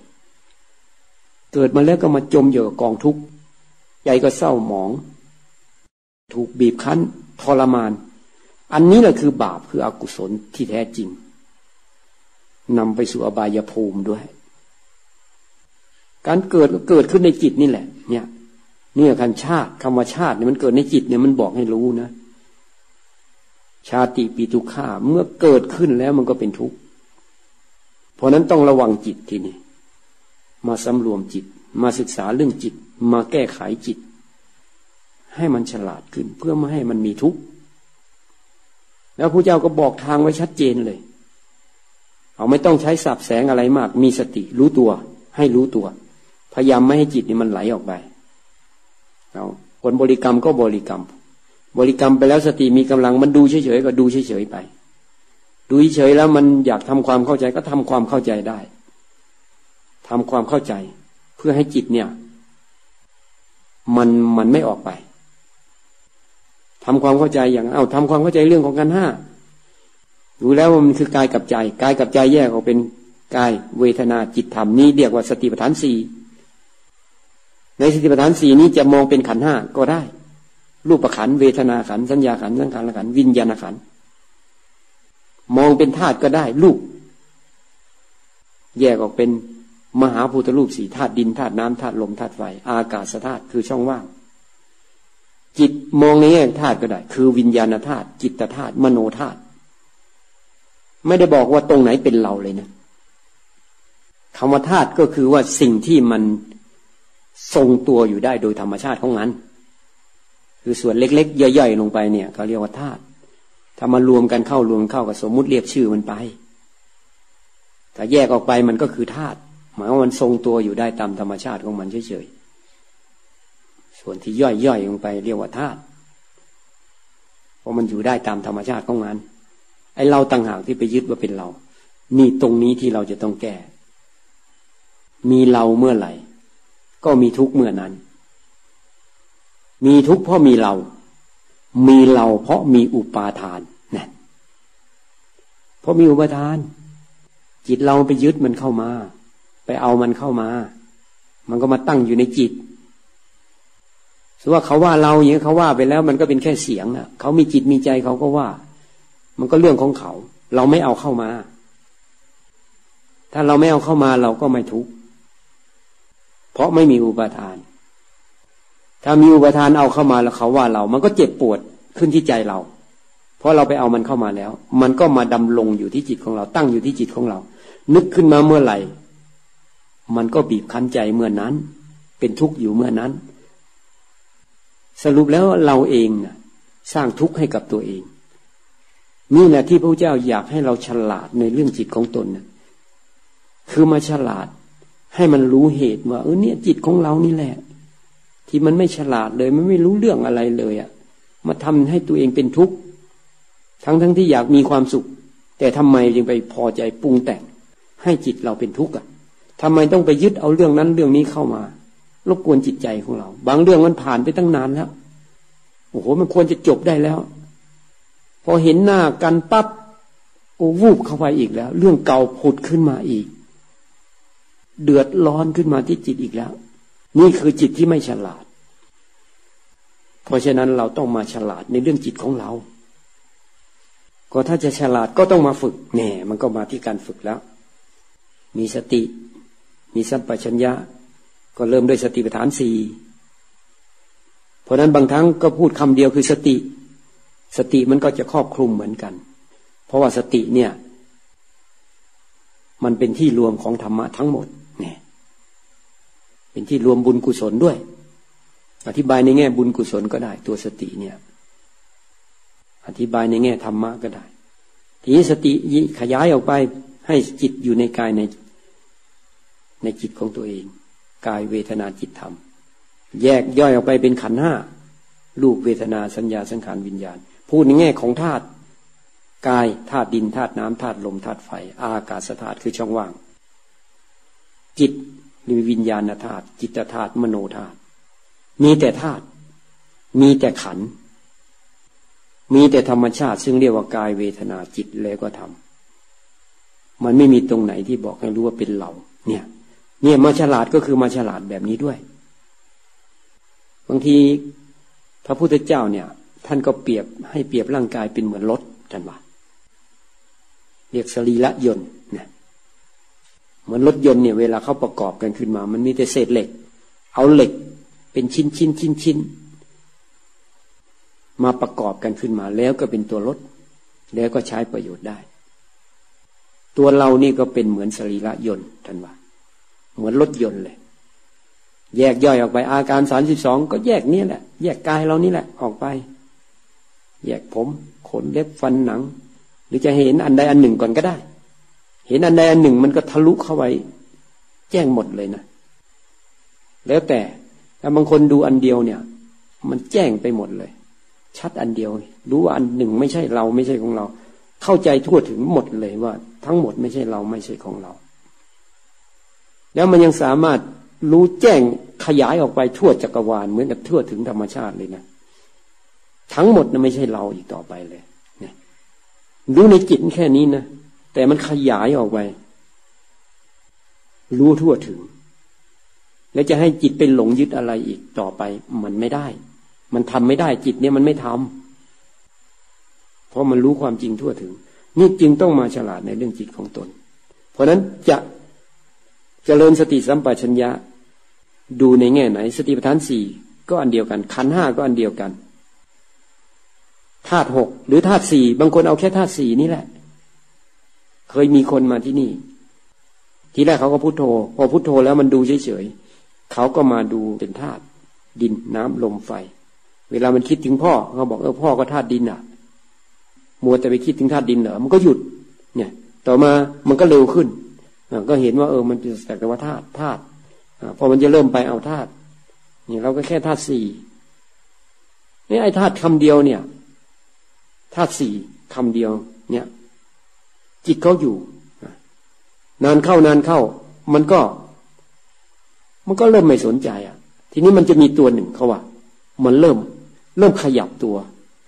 เกิดมาแล้วก็มาจมอยู่กับกองทุกข์ใจก็เศร้าหมอง ถูกบีบคั้นทรมาน อันนี้แหละคือบาปคืออกุศลที่แท้จริงนำไปสู่อบายภูมิด้วย การเกิดก็เกิดขึ้นในจิตนี่แหละ เนี่ยเนี่ยคันชาติคำว่าชาติเนี่ยมันเกิดในจิตเนี่ยมันบอกให้รู้นะ ชาติปีตุข่าเมื่อเกิดขึ้นแล้วมันก็เป็นทุกข์ เพราะนั้นต้องระวังจิตทีนี้มาสำรวมจิต มาศึกษาเรื่องจิต มาแก้ไขจิต ให้มันฉลาดขึ้น เพื่อไม่ให้มันมีทุกข์ แล้วพระเจ้าก็บอกทางไว้ชัดเจนเลย เอาไม่ต้องใช้สับแสงอะไรมาก มีสติรู้ตัว ให้รู้ตัว พยายามไม่ให้จิตนี่มันไหลออกไป เอาคนบริกรรมก็บริกรรม บริกรรมไปแล้วสติมีกำลังมันดูเฉยๆก็ดูเฉยๆไป ดูเฉยๆแล้วมันอยากทำความเข้าใจก็ทำความเข้าใจได้ทำความเข้าใจ เพื่อให้จิตเนี่ย มันมันไม่ออกไปทำความเข้าใจอย่างเอาทำความเข้าใจเรื่องของกันห้าดูแล้วมันคือกายกับใจกายกับใจแยกออกเป็นกายเวทนาจิตธรรมนี่เรียกว่าสติปัฏฐานสี่ในสติปัฏฐานสี่นี้จะมองเป็นขันห้าก็ได้ รูปขันเวทนาขันสัญญาขันสังขารขันวิญญาณขันมองเป็นธาตุก็ได้รูป แยกออกเป็นมหาภูตรูปสี่ธาตุดินธาตุน้ำธาตุลมธาตุไฟ อากาศธาตุคือช่องว่าง จิตมองในแง่ธาตุก็ได้ คือวิญญาณธาตุจิตธาตุมโนธาตุไม่ได้บอกว่าตรงไหนเป็นเราเลยนะคำว่าธาตุก็คือว่าสิ่งที่มันทรงตัวอยู่ได้โดยธรรมชาติของมัน คือส่วนเล็ก ๆ ย่อยๆลงไปเนี่ยเขาเรียกว่าธาตุถ้ามารวมกันเข้ารวมเข้ากับสมมุติเรียกชื่อมันไปถ้าแยกออกไปมันก็คือธาตุหมายว่ามันทรงตัวอยู่ได้ตามธรรมชาติของมันเฉยๆส่วนที่ย่อยๆลงไป เรียกว่าธาตุเพราะมันอยู่ได้ตามธรรมชาติของมันไอ้เราต่างหากที่ไปยึดว่าเป็นเรา นี่ตรงนี้ที่เราจะต้องแก้ มีเราเมื่อไหร่ ก็มีทุกเมื่อนั้น มีทุกเพราะมีเรา มีเราเพราะมีอุปาทานนะเพราะมีอุปาทาน จิตเราไปยึดมันเข้ามา ไปเอามันเข้ามา มันก็มาตั้งอยู่ในจิตสว่าเขาว่าเราอย่างนี้เขาว่าไปแล้ว มันก็เป็นแค่เสียงนะเขามีจิตมีใจเขาก็ว่า มันก็เรื่องของเขา เราไม่เอาเข้ามา ถ้าเราไม่เอาเข้ามาเราก็ไม่ทุกข์เพราะไม่มีอุปาทาน ถ้ามีอุปทานเอาเข้ามาแล้วเขาว่าเรา มันก็เจ็บปวดขึ้นที่ใจเรา เพราะเราไปเอามันเข้ามาแล้ว มันก็มาดำลงอยู่ที่จิตของเรา ตั้งอยู่ที่จิตของเรา นึกขึ้นมาเมื่อไหร่ มันก็บีบคั้นใจเมื่อนั้น เป็นทุกข์อยู่เมื่อนั้น สรุปแล้วเราเองนะสร้างทุกข์ให้กับตัวเอง นี่แหละที่พระเจ้าอยากให้เราฉลาดในเรื่องจิตของตนนะคือมาฉลาดให้มันรู้เหตุว่าเออเนี่ยจิตของเรานี่แหละ ที่มันไม่ฉลาดเลย มันไม่รู้เรื่องอะไรเลยอะ่ะ มาทำให้ตัวเองเป็นทุกข์ทั้งทั้งที่อยากมีความสุข แต่ทำไมจึงไปพอใจปรุงแต่ง ให้จิตเราเป็นทุกข์อะทำไมต้องไปยึดเอาเรื่องนั้นเรื่องนี้เข้ามารบกวนจิตใจของเรา บางเรื่องมันผ่านไปตั้งนานแล้วโอ้โหมันควรจะจบได้แล้ว พอเห็นหน้ากันปั๊บโอ้วูบเข้าไปอีกแล้ว เรื่องเก่าผุดขึ้นมาอีก เดือดร้อนขึ้นมาที่จิตอีกแล้ว นี่คือจิตที่ไม่ฉลาด เพราะฉะนั้นเราต้องมาฉลาดในเรื่องจิตของเรา ก็ถ้าจะฉลาดก็ต้องมาฝึกแหน่มันก็มาที่การฝึกแล้ว มีสติ มีสัมปชัญญะ ก็เริ่มด้วยสติปัฏฐานสี่เพราะนั้นบางครั้งก็พูดคำเดียวคือสติ สติมันก็จะครอบคลุมเหมือนกัน เพราะว่าสติเนี่ย มันเป็นที่รวมของธรรมะทั้งหมด เป็นที่รวมบุญกุศลด้วย อธิบายในแง่บุญกุศลก็ได้ ตัวสติเนี่ย อธิบายในแง่ธรรมะก็ได้ ทีนี้สติขยายออกไปให้จิตอยู่ในกายใน ในจิตของตัวเอง กายเวทนาจิตธรรม แยกย่อยออกไปเป็นขันห้ารูปเวทนาสัญญาสังขารวิญญาณ พูดในแง่ของธาตุกายธาตุดินธาตุน้ำธาตุลมธาตุไฟ อากาศธาตุคือช่องว่าง จิต มีวิญญาณธาตุจิตธาตุมโนธาตุมีแต่ธาตุมีแต่ขัน มีแต่ธรรมชาติ ซึ่งเรียกว่ากายเวทนาจิตแล้วก็ทำมันไม่มีตรงไหนที่บอกให้รู้ว่าเป็นเรา เนี่ย เนี่ยมาฉลาดก็คือมาฉลาดแบบนี้ด้วย บางทีพระพุทธเจ้าเนี่ย ท่านก็เปรียบให้เปรียบร่างกายเป็นเหมือนรถท่านว่าเรียกสรีระยนต์ มือนรถยนต์เนี่ยเวลาเขาประกอบกันขึ้นมา มันมีแต่เศษเหล็ก เอาเหล็กเป็นชิ้นชิ้นชิ้นชิ้นมาประกอบกันขึ้นมาแล้วก็เป็นตัวรถ แล้วก็ใช้ประโยชน์ได้ ตัวเรานี่ก็เป็นเหมือนสรีระยนต์ท่านว่า เหมือนรถยนต์เลย แยกย่อยออกไปอาการสามสิบสองก็แยกนี่แหละ แยกกายเรานี่แหละออกไป แยกผมขนเล็บฟันหนัง หรือจะเห็นอันใดอันหนึ่งก่อนก็ได้ เห็นอันใดอันหนึ่งมันก็ทะลุเข้าไปแจ้งหมดเลยนะแล้วแต่แต่บางคนดูอันเดียวเนี่ย มันแจ้งไปหมดเลย ชัดอันเดียวรู้ว่าอันหนึ่งไม่ใช่เราไม่ใช่ของเรา เข้าใจทั่วถึงหมดเลยว่า ทั้งหมดไม่ใช่เราไม่ใช่ของเรา แล้วมันยังสามารถรู้แจ้งขยายออกไปทั่วจักรวาลเหมือนกับทั่วถึงธรรมชาติเลยนะทั้งหมดนะไม่ใช่เราอีกต่อไปเลยเนี่ยรู้ในจิตแค่นี้นะ แต่มันขยายออกไป รู้ทั่วถึง แล้วจะให้จิตเป็นหลงยึดอะไรอีกต่อไป มันไม่ได้ มันทำไม่ได้ จิตเนี่ยมันไม่ทำเพราะมันรู้ความจริงทั่วถึง นี่จึงต้องมาฉลาดในเรื่องจิตของตน เพราะนั้นจะจะเจริญสติสัมปชัญญะ ดูในแง่ไหน สติปัฏฐานสี่ก็อันเดียวกัน ขันห้าก็อันเดียวกันธาตุหกหรือธาตุสี่บางคนเอาแค่ธาตุสี่นี่แหละ เคยมีคนมาที่นี่ ทีแรกเขาก็พุโทโธ พอพุโทโธแล้วมันดูเฉยๆเขาก็มาดูเป็นธาตุดินน้ำลมไฟ เวลามันคิดถึงพ่อเขาบอกเออพ่อก็ธาตุดินอะ มัวแต่ไปคิดถึงธาตุดินเหรอมันก็หยุด เนี่ย ต่อมามันก็เร็วขึ้นก็เห็นว่าเออมันเป็นแต่ว่าธาตุธาตุพอมันจะเริ่มไปเอาธาตุเนี่ย เราก็แค่ธาตุสี่นี่ไอ้ธาตุคำเดียวเนี่ยธาตุสี่คำเดียว เนี่ย จิตเขาอยู่ นานเข้านานเข้า มันก็ มันก็เริ่มไม่สนใจอะ ทีนี้มันจะมีตัวหนึ่งเขาว่า มันเริ่ม เริ่มขยับตัว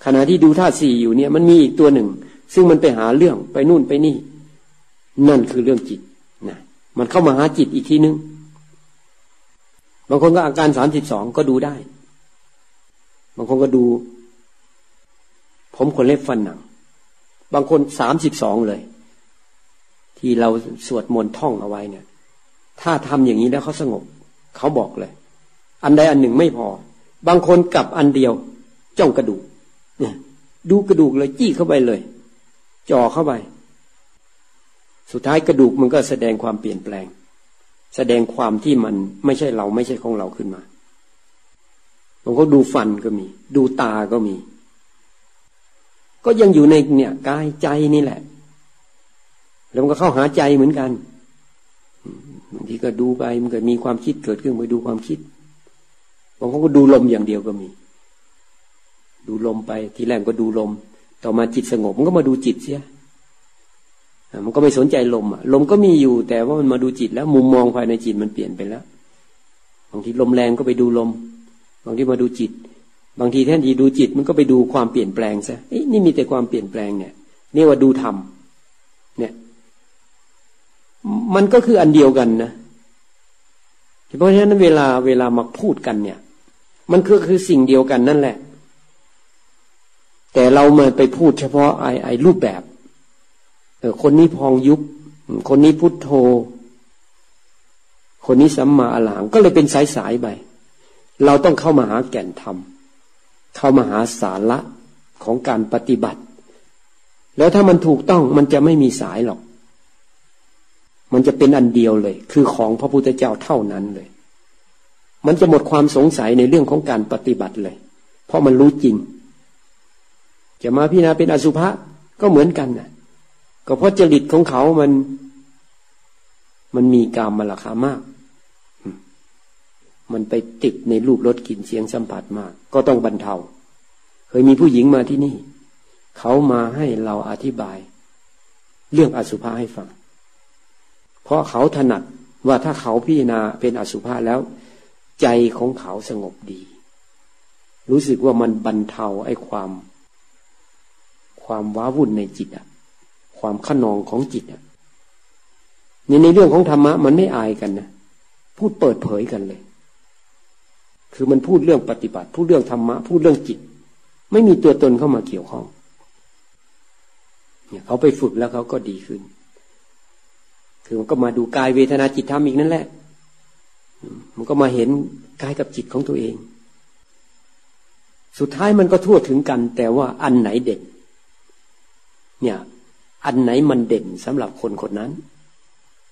ขณะที่ดูธาสี่อยู่เนี่ย มันมีอีกตัวหนึ่ง ซึ่งมันไปหาเรื่องไปนู่นไปนี่ นั่นคือเรื่องจิตนะมันเข้ามาหาจิตอีกทีนึงบางคนก็อาการสามสิบสองก็ดูได้ บางคนก็ดู ผมคนเล็บฟันหนัง บางคนสามสิบสองเลย ที่เราสวดมนต์ท่องเอาไว้เนี่ย ถ้าทำอย่างนี้แล้วเขาสงบ เขาบอกเลย อันใดอันหนึ่งไม่พอ บางคนกลับอันเดียวจ้องกระดูกเนี่ยดูกระดูกเลยจี้เข้าไปเลย จ่อเข้าไป สุดท้ายกระดูกมันก็แสดงความเปลี่ยนแปลง แสดงความที่มันไม่ใช่เราไม่ใช่ของเราขึ้นมาบางคนดูฟันก็มี ดูตาก็มี ก็ยังอยู่ในเนี่ยกายใจนี่แหละ แล้วมันก็เข้าหาใจเหมือนกันบางทีก็ดูไปมันก็มีความคิดเกิดขึ้นไปดูความคิดบางคนก็ดูลมอย่างเดียวก็มี ดูลมไปทีแรกก็ดูลม ต่อมาจิตสงบมันก็มาดูจิตเสียมันก็ไม่สนใจลมอะ ลมก็มีอยู่แต่ว่ามันมาดูจิตแล้วมุมมองภายในจิตมันเปลี่ยนไปแล้วบางทีลมแรงก็ไปดูลม บางทีมาดูจิต บางทีแทนที่ดูจิตมันก็ไปดูความเปลี่ยนแปลงซะนี่มีแต่ความเปลี่ยนแปลงเนี่ยนี่ว่าดูธรรม มันก็คืออันเดียวกันนะเพราะฉะนั้นเวลาเวลามาพูดกันเนี่ย มันคือคือสิ่งเดียวกันนั่นแหละ แต่เรามาไปพูดเฉพาะไอไอรูปแบบเออคนนี้พองยุบคนนี้พุทโธ คนนี้สัมมาอรหังก็เลยเป็นสายสายไปเราต้องเข้ามาหาแก่นธรรม เข้ามาหาสาระของการปฏิบัติ แล้วถ้ามันถูกต้องมันจะไม่มีสายหรอก มันจะเป็นอันเดียวเลย คือของพระพุทธเจ้าเท่านั้นเลย มันจะหมดความสงสัยในเรื่องของการปฏิบัติเลย เพราะมันรู้จริง จะมาพิจารณาเป็นอสุภะก็เหมือนกันนะก็เพราะจริตของเขามัน มันมีกามมาราคามาก มันไปติดในรูปรสกลิ่นเสียงสัมผัสมาก ก็ต้องบรรเทา เคยมีผู้หญิงมาที่นี่ เขามาให้เราอธิบาย เรื่องอสุภะให้ฟัง เพราะเขาถนัดว่าถ้าเขาพิจารณาเป็นอสุภะแล้ว ใจของเขาสงบดี รู้สึกว่ามันบรรเทาไอ้ความ ความว้าวุ่นในจิตอะความขนองของจิตอะในในเรื่องของธรรมะมันไม่อายกันนะพูดเปิดเผยกันเลย คือมันพูดเรื่องปฏิบัติ พูดเรื่องธรรมะ พูดเรื่องจิต ไม่มีตัวตนเข้ามาเกี่ยวข้องเนี่ยเขาไปฝึกแล้วเขาก็ดีขึ้น คือมันก็มาดูกายเวทนาจิตธรรมอีกนั่นแหละ มันก็มาเห็นกายกับจิตของตัวเอง สุดท้ายมันก็ทั่วถึงกัน แต่ว่าอันไหนเด่น เนี่ย อันไหนมันเด่นสำหรับคนคนนั้น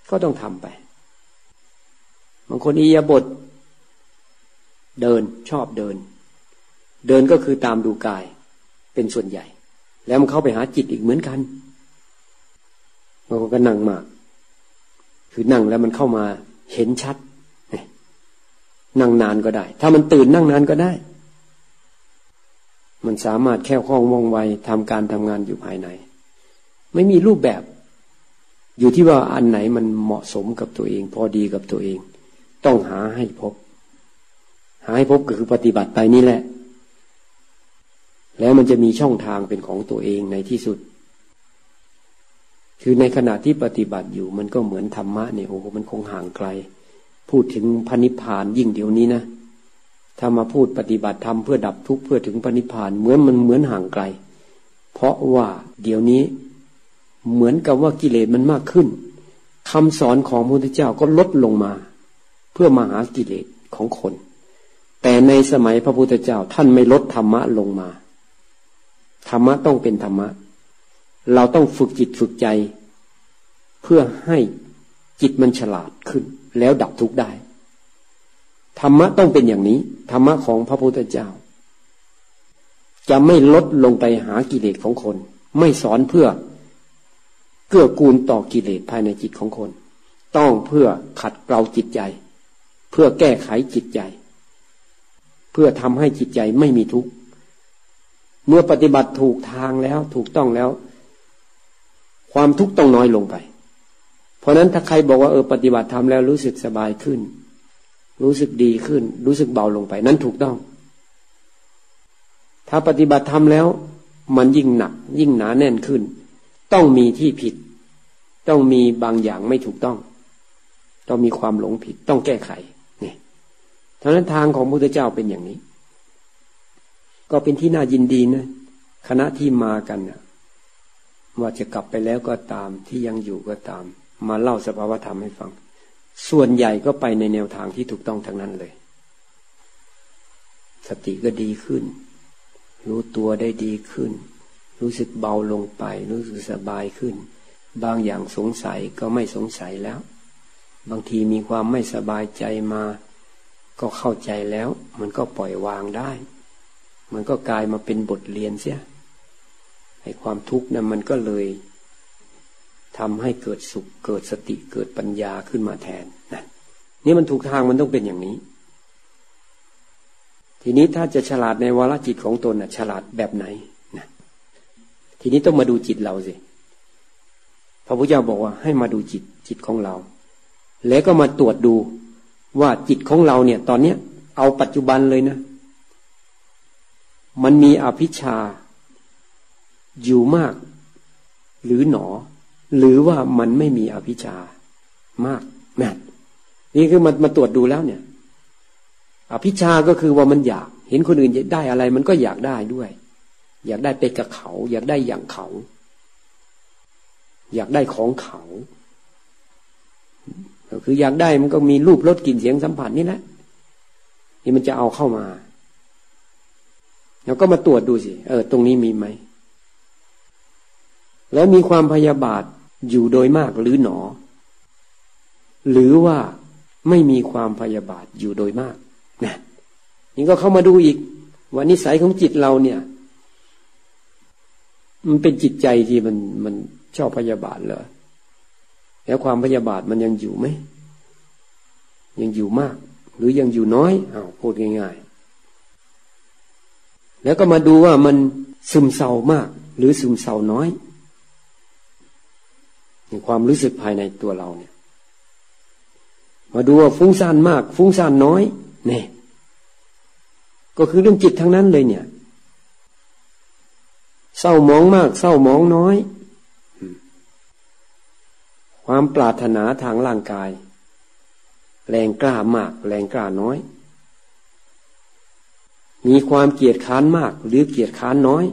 ก็ต้องทำไปบางคนอิยบท เดินชอบเดิน เดินก็คือตามดูกายเป็นส่วนใหญ่ แล้วมันเข้าไปหาจิตอีกเหมือนกันบางคนก็นั่งมาก คือนั่งแล้วมันเข้ามาเห็นชัดนั่งนานก็ได้ ถ้ามันตื่นนั่งนานก็ได้ มันสามารถแค่คล่องว่องไวทำการทำงานอยู่ภายใน ไม่มีรูปแบบ อยู่ที่ว่าอันไหนมันเหมาะสมกับตัวเอง พอดีกับตัวเอง ต้องหาให้พบ หาให้พบก็คือปฏิบัติไปนี่แหละ แล้วมันจะมีช่องทางเป็นของตัวเองในที่สุด คือในขณะที่ปฏิบัติอยู่ มันก็เหมือนธรรมะเนี่ยโอ้โหมันคงห่างไกล พูดถึงพระนิพพานยิ่งเดี๋ยวนี้นะถ้ามาพูดปฏิบัติธรรมเพื่อดับทุกข์เพื่อถึงพระนิพพานเหมือนมันเหมือนห่างไกล เพราะว่าเดี๋ยวนี้เหมือนกับว่ากิเลสมันมากขึ้นคำสอนของพระพุทธเจ้าก็ลดลงมา เพื่อมาหากิเลสของคน แต่ในสมัยพระพุทธเจ้าท่านไม่ลดธรรมะลงมา ธรรมะต้องเป็นธรรมะ เราต้องฝึกจิตฝึกใจ เพื่อให้จิตมันฉลาดขึ้น แล้วดับทุกข์ได้ ธรรมะต้องเป็นอย่างนี้ ธรรมะของพระพุทธเจ้า จะไม่ลดลงไปหากิเลสของคน ไม่สอนเพื่อเกื้อกูลต่อกิเลสภายในจิตของคน ต้องเพื่อขัดเกลาจิตใจ เพื่อแก้ไขจิตใจ เพื่อทำให้จิตใจไม่มีทุกข์เมื่อปฏิบัติถูกทางแล้วถูกต้องแล้ว ความทุกข์ต้องน้อยลงไป เพราะนั้นถ้าใครบอกว่าเออปฏิบัติทำแล้วรู้สึกสบายขึ้น รู้สึกดีขึ้น รู้สึกเบาลงไป นั้นถูกต้อง ถ้าปฏิบัติทำแล้ว มันยิ่งหนัก ยิ่งหนาแน่นขึ้น ต้องมีที่ผิด ต้องมีบางอย่างไม่ถูกต้อง ต้องมีความหลงผิดต้องแก้ไขท่านั้นทางของพระพุทธเจ้าเป็นอย่างนี้ ก็เป็นที่น่ายินดีนะคณะที่มากันนะ ว่าจะกลับไปแล้วก็ตามที่ยังอยู่ก็ตาม มาเล่าสภาวธรรมให้ฟัง ส่วนใหญ่ก็ไปในแนวทางที่ถูกต้องทั้งนั้นเลย สติก็ดีขึ้น รู้ตัวได้ดีขึ้น รู้สึกเบาลงไป รู้สึกสบายขึ้น บางอย่างสงสัยก็ไม่สงสัยแล้ว บางทีมีความไม่สบายใจมา ก็เข้าใจแล้ว มันก็ปล่อยวางได้ มันก็กลายมาเป็นบทเรียนเสีย ไอ้ความทุกข์นะั้นมันก็เลยทำให้เกิดสุขเกิดสติเกิดปัญญาขึ้นมาแทนนั่นนี่มันถูกทางมันต้องเป็นอย่างนี้ ทีนี้ถ้าจะฉลาดในวาระจิตของตนนะฉลาดแบบไหนนะทีนี้ต้องมาดูจิตเราสิพระพุทธเจ้าบอกว่าให้มาดูจิตจิตของเรา แล้วก็มาตรวจดูว่าจิตของเราเนี่ย ตอนเนี้ยเอาปัจจุบันเลยนะ มันมีอภิชา อยู่มาก หรือหนอ หรือว่ามันไม่มีอภิชามากแม่นี่คือมันมาตรวจดูแล้วเนี่ย อภิชาก็คือว่ามันอยาก เห็นคนอื่นได้อะไร มันก็อยากได้ด้วย อยากได้ไปกับเขา อยากได้อย่างเขา อยากได้ของเขาคืออยากได้มันก็มีรูปรสกลิ่นเสียงสัมผัสนี่แหละนี่มันจะเอาเข้ามา แล้วก็มาตรวจดูสิ เออ ตรงนี้มีไหม แล้วมีความพยาบาทอยู่โดยมากหรือหนอ หรือว่าไม่มีความพยาบาทอยู่โดยมากนะนี่ก็เข้ามาดูอีกว่านิสัยของจิตเราเนี่ย มันเป็นจิตใจที่มันมันชอบพยาบาทเหรอแล้วความพยาบาทมันยังอยู่ไหมยังอยู่มาก หรือยังอยู่น้อยอ้าวพูดง่าย ๆ แล้วก็มาดูว่ามันซึมเศร้ามาก หรือซึมเศร้าน้อย ความรู้สึกภายในตัวเราเนี่ย มาดูว่าฟุ้งซ่านมาก ฟุ้งซ่านน้อยเนี่ยก็คือเรื่องจิตทั้งนั้นเลยเนี่ย เศร้ามองมาก เศร้ามองน้อย ความปรารถนาทางร่างกาย แรงกล้ามาก แรงกล้าน้อย มีความเกียดค้านมาก หรือเกียดค้านน้อย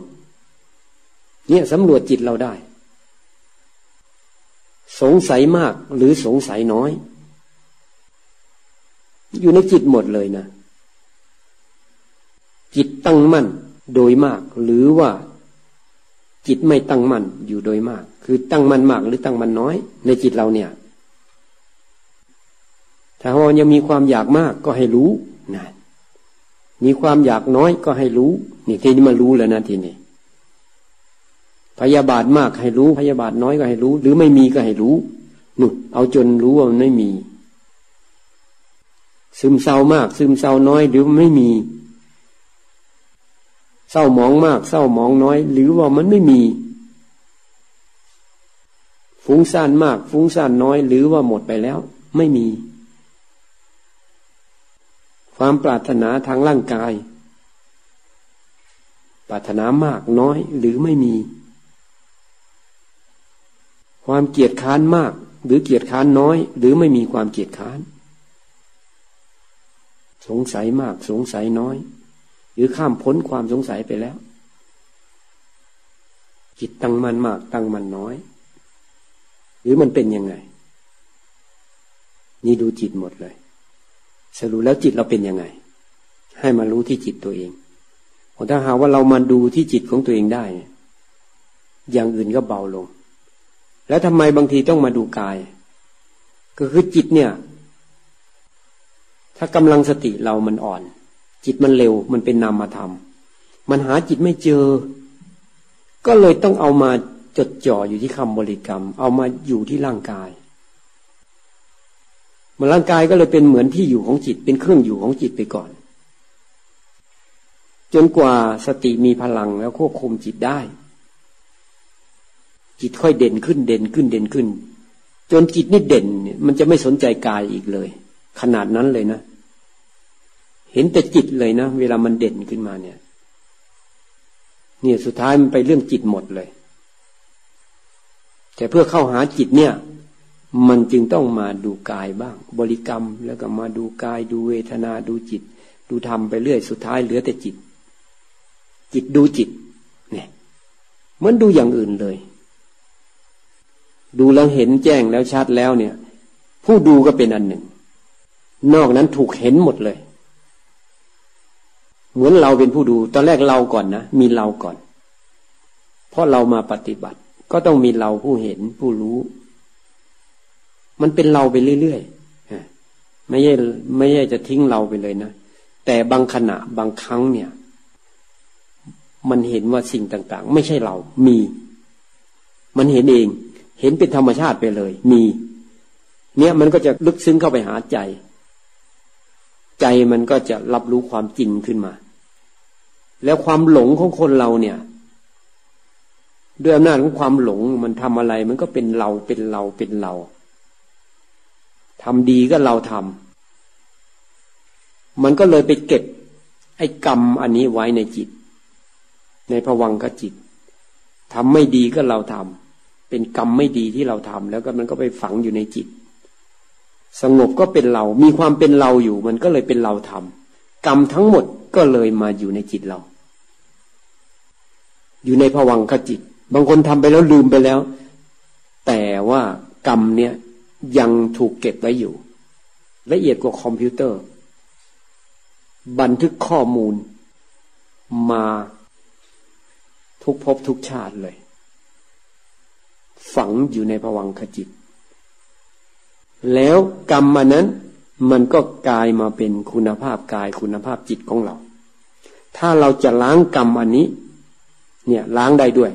เนี่ยสำรวจจิตเราได้ สงสัยมากหรือสงสัยน้อย อยู่ในจิตหมดเลยนะ จิตตั้งมั่นโดยมาก หรือว่า จิตไม่ตั้งมั่นอยู่โดยมาก คือตั้งมั่นมากหรือตั้งมั่นน้อย ในจิตเราเนี่ย ถ้าว่ายังมีความอยากมากก็ให้รู้นะมีความอยากน้อยก็ให้รู้ นี่ทีนี้มารู้แล้วนะทีนี้ พยาบาทมากให้รู้ พยาบาทน้อยก็ให้รู้ หรือไม่มีก็ให้รู้นุ่เอาจนรู้ว่ามันไม่มี ซึมเศร้ามาก ซึมเศร้าน้อย หรือไม่มี เศร้ามองมาก เศร้ามองน้อย หรือว่ามันไม่มี ฟุ้งซ่านมาก ฟุ้งซ่านน้อย หรือว่าหมดไปแล้ว ไม่มี ความปรารถนาทางร่างกาย ปรารถนามากน้อยหรือไม่มี ความเกียดค้านมาก หรือเกียดค้านน้อย หรือไม่มีความเกียดค้าน สงสัยมาก สงสัยน้อย หรือข้ามพ้นความสงสัยไปแล้วจิตตั้งมันมาก ตั้งมันน้อย หรือมันเป็นยังไง นี่ดูจิตหมดเลย สรุปแล้วจิตเราเป็นยังไง ให้มารู้ที่จิตตัวเองถ้าหากว่าเรามาดูที่จิตของตัวเองได้ อย่างอื่นก็เบาลง แล้วทำไมบางทีต้องมาดูกาย ก็คือจิตเนี่ย ถ้ากำลังสติเรามันอ่อน จิตมันเร็วมันเป็นนามธรรม มันหาจิตไม่เจอ ก็เลยต้องเอามาจดจ่ออยู่ที่คำบริกรรม เอามาอยู่ที่ร่างกายมันร่างกายก็เลยเป็นเหมือนที่อยู่ของจิต เป็นเครื่องอยู่ของจิตไปก่อน จนกว่าสติมีพลังแล้วควบคุมจิตได้ จิตค่อยเด่นขึ้นเด่นขึ้นเด่นขึ้น จนจิตนี่เด่นมันจะไม่สนใจกายอีกเลย ขนาดนั้นเลยนะ เห็นแต่จิตเลยนะ เวลามันเด่นขึ้นมาเนี่ย เนี่ยสุดท้ายมันไปเรื่องจิตหมดเลย แต่เพื่อเข้าหาจิตเนี่ย มันจึงต้องมาดูกายบ้าง บริกรรมแล้วก็มาดูกาย ดูเวทนาดูจิต ดูธรรมไปเรื่อยสุดท้ายเหลือแต่จิต จิตดูจิต เนี่ย เหมันดูอย่างอื่นเลย ดูแล้วเห็นแจ้งแล้วชัดแล้วเนี่ย ผู้ดูก็เป็นอันหนึ่ง นอกนั้นถูกเห็นหมดเลย เหมือนเราเป็นผู้ดู ตอนแรกเราก่อนนะ มีเราก่อน เพราะเรามาปฏิบัติ ก็ต้องมีเราผู้เห็นผู้รู้ มันเป็นเราไปเรื่อยๆไม่ใช่ไม่ใช่จะทิ้งเราไปเลยนะแต่บางขณะบางครั้งเนี่ย มันเห็นว่าสิ่งต่าง ๆ ไม่ใช่เรา มี มันเห็นเอง เห็นเป็นธรรมชาติไปเลย มี เนี่ยมันก็จะลึกซึ้งเข้าไปหาใจ ใจมันก็จะรับรู้ความจริงขึ้นมา แล้วความหลงของคนเราเนี่ย ด้วยอำนาจของความหลงมันทำอะไร มันก็เป็นเราเป็นเราเป็นเราทำดีก็เราทำมันก็เลยไปเก็บ ไอ้กรรมอันนี้ไว้ในจิต ในผวังกจิตทำไม่ดีก็เราทำ เป็นกรรมไม่ดีที่เราทำแล้วก็มันก็ไปฝังอยู่ในจิต สงบก็เป็นเรา มีความเป็นเราอยู่ มันก็เลยเป็นเราทำกรรมทั้งหมดก็เลยมาอยู่ในจิตเรา อยู่ในผวังกจิต บางคนทำไปแล้วลืมไปแล้ว แต่ว่ากรรมเนี่ยยังถูกเก็บไว้อยู่ ละเอียดกว่าคอมพิวเตอร์ บันทึกข้อมูลมาทุกภพทุกชาติเลย ฝังอยู่ในภวังคจิต แล้วกรรมมันนั้นมันก็กลายมาเป็นคุณภาพกายคุณภาพจิตของเรา ถ้าเราจะล้างกรรมอันนี้ เนี่ยล้างได้ด้วย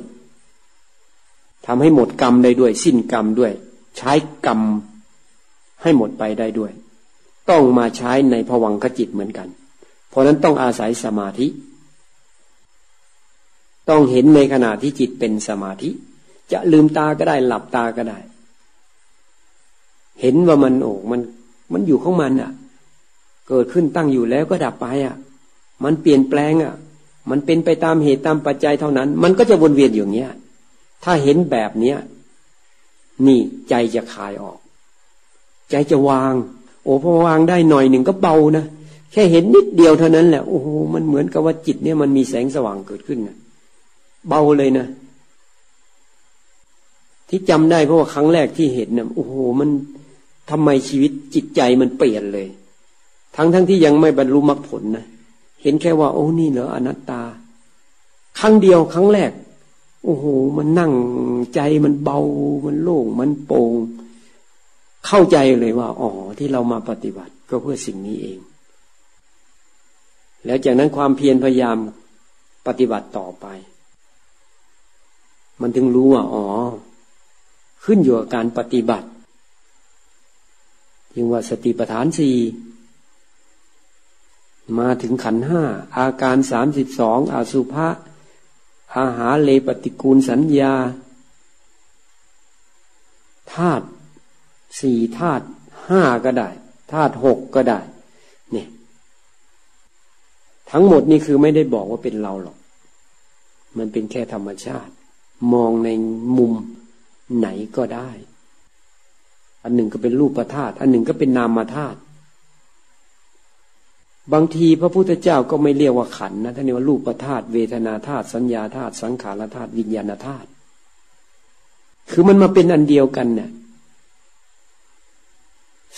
ทำให้หมดกรรมได้ด้วย สิ้นกรรมด้วย ใช้กรรมให้หมดไปได้ด้วย ต้องมาใช้ในผวังขจิตเหมือนกัน เพราะนั้นต้องอาศัยสมาธิ ต้องเห็นในขณะที่จิตเป็นสมาธิ จะลืมตาก็ได้ หลับตาก็ได้ เห็นว่ามันโอ้มัน มันอยู่ของมันอะ่ะ เกิดขึ้นตั้งอยู่แล้วก็ดับไปอะ่ะ มันเปลี่ยนแปลงอะ่ะ มันเป็นไปตามเหตุตามปัจจัยเท่านั้น มันก็จะวนเวียนอย่างเนี้ย ถ้าเห็นแบบเนี้ยนี่ใจจะคลายออก ใจจะวาง โอ้พอวางได้หน่อยหนึ่งก็เบานะแค่เห็นนิดเดียวเท่านั้นแหละโอ้โหมันเหมือนกับว่าจิตเนี่ยมันมีแสงสว่างเกิดขึ้นนะเบาเลยนะ ที่จำได้เพราะว่าครั้งแรกที่เห็นนะโอ้โหมันทำไมชีวิตจิตใจมันเปลี่ยนเลย ทั้งทั้งที่ยังไม่บรรลุมรรคผลนะเห็นแค่ว่า โอ้นี่เหรออนัตตา ครั้งเดียวครั้งแรก โอ้โหมันนั่งใจมันเบามันโล่งมันโปร่งเข้าใจเลยว่าอ๋อที่เรามาปฏิบัติก็เพื่อสิ่งนี้เอง แล้วจากนั้นความเพียรพยายามปฏิบัติต่อไป มันถึงรู้ว่าอ๋อ ขึ้นอยู่กับการปฏิบัติยังว่าสติปัฏฐานสี่มาถึงขันห้าอาการสามสิบสองอสุภะอาหารเลปฏิกูลสัญญาธาตุสี่ธาตุห้าก็ได้ธาตุหกก็ได้เนี่ยทั้งหมดนี่คือไม่ได้บอกว่าเป็นเราหรอก มันเป็นแค่ธรรมชาติ มองในมุม ไหนก็ได้ อันหนึ่งก็เป็นรูปธาตุอันหนึ่งก็เป็นนามธาตุบางทีพระพุทธเจ้าก็ไม่เรียกว่าขันนะท่านเรียกว่ารูปธาตุเวทนาธาตุสัญญาธาตุสังขารธาตุวิญญาณธาตุคือมันมาเป็นอันเดียวกันเนี่ย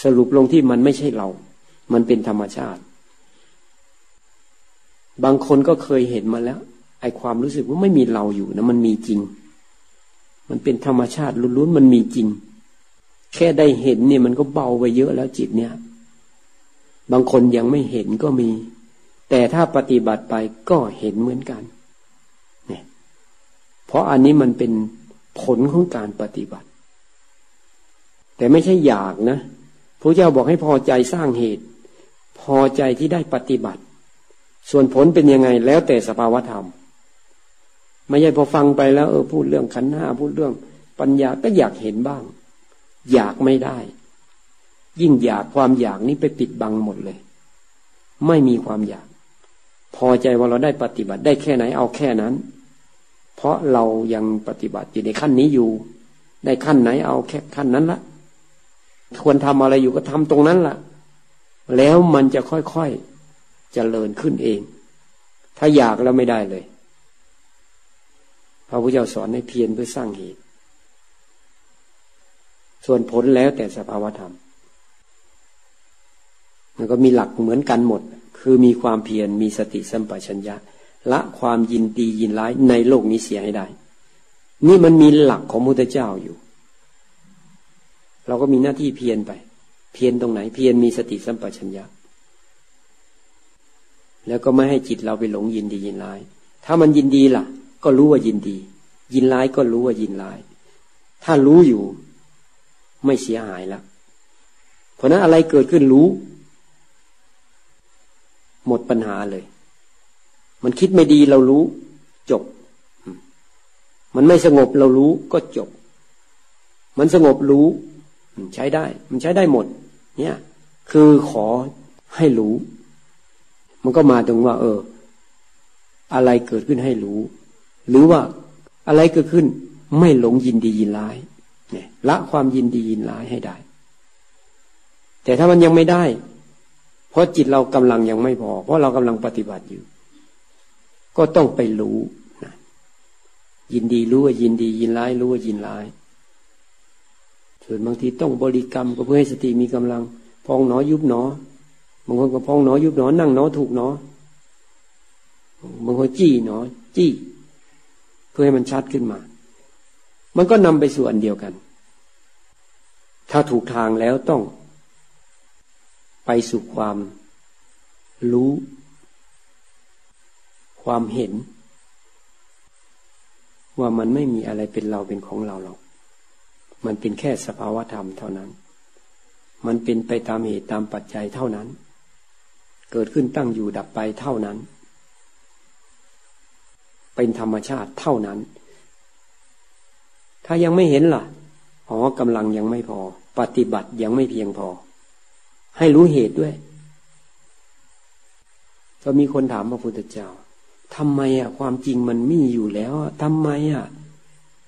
สรุปลงที่มันไม่ใช่เรา มันเป็นธรรมชาติ บางคนก็เคยเห็นมาแล้ว ไอความรู้สึกว่าไม่มีเราอยู่นะ มันมีจริง มันเป็นธรรมชาติล้วนๆมันมีจริง แค่ได้เห็นเนี่ยมันก็เบาไปเยอะแล้วจิตเนี่ย บางคนยังไม่เห็นก็มี แต่ถ้าปฏิบัติไปก็เห็นเหมือนกันเนี่ยเพราะอันนี้มันเป็นผลของการปฏิบัติ แต่ไม่ใช่อยากนะพระเจ้าบอกให้พอใจสร้างเหตุ พอใจที่ได้ปฏิบัติ ส่วนผลเป็นยังไงแล้วแต่สภาวธรรม ไม่ใช่พอฟังไปแล้วเออพูดเรื่องขันห้าพูดเรื่อง ปัญญาก็อยากเห็นบ้าง อยากไม่ได้ ยิ่งอยากความอยากนี้ไปปิดบังหมดเลย ไม่มีความอยาก พอใจว่าเราได้ปฏิบัติได้แค่ไหนเอาแค่นั้น เพราะเรายังปฏิบัติอยู่ในขั้นนี้อยู่ ได้ขั้นไหนเอาแค่ขั้นนั้นละควรทำอะไรอยู่ก็ทำตรงนั้นละแล้วมันจะค่อยๆเจริญขึ้นเอง ถ้าอยากแล้วไม่ได้เลย พระพุทธเจ้าสอนให้เพียรเพื่อสร้างเหตุ ส่วนผลแล้วแต่สภาวธรรมมันก็มีหลักเหมือนกันหมด คือมีความเพียรมีสติสัมปชัญญะละความยินดียินร้ายในโลกนี้เสียให้ได้ นี่มันมีหลักของมุตเจ้าอยู่ เราก็มีหน้าที่เพียรไป เพียรตรงไหน เพียรมีสติสัมปชัญญะ แล้วก็ไม่ให้จิตเราไปหลงยินดียินร้าย ถ้ามันยินดีล่ะ ก็รู้ว่ายินดี ยินร้ายก็รู้ว่ายินร้าย ถ้ารู้อยู่ ไม่เสียหายแล้วเพราะนั้นอะไรเกิดขึ้นรู้ หมดปัญหาเลย มันคิดไม่ดีเรารู้ จบ มันไม่สงบเรารู้ก็จบ มันสงบรู้ใช้ได้ มันใช้ได้หมด เนี่ย คือขอให้รู้ มันก็มาตรงว่า เออ อะไรเกิดขึ้นให้รู้ หรือว่าอะไรเกิดขึ้น ไม่หลงยินดียินร้ายเนี่ยละความยินดียินร้ายให้ได้ แต่ถ้ามันยังไม่ได้ เพราะจิตเรากำลังยังไม่พอ เพราะเรากำลังปฏิบัติอยู่ ก็ต้องไปรู้นะยินดีรู้ว่ายินดียินร้ายรู้ว่ายินร้ายส่วนบางทีต้องบริกรรมก็เพื่อให้สติมีกำลัง พองหนอยุบหนอบางคนก็พองหนอยุบหนอนั่งหนอถูกหนอบางคนจี้หนอจี้ พื่อให้มันชัดขึ้นมา มันก็นำไปสู่อันเดียวกัน ถ้าถูกทางแล้วต้อง ไปสู่ความรู้ ความเห็น ว่ามันไม่มีอะไรเป็นเราเป็นของเราหรอก มันเป็นแค่สภาวธรรมเท่านั้น มันเป็นไปตามเหตุตามปัจจัยเท่านั้น เกิดขึ้นตั้งอยู่ดับไปเท่านั้น เป็นธรรมชาติเท่านั้น ถ้ายังไม่เห็นล่ะอ๋อกำลังยังไม่พอ ปฏิบัติยังไม่เพียงพอ ให้รู้เหตุด้วย ก็มีคนถามพระพุทธเจ้าทำไมอะ ความจริงมันมีอยู่แล้วทำไมอะ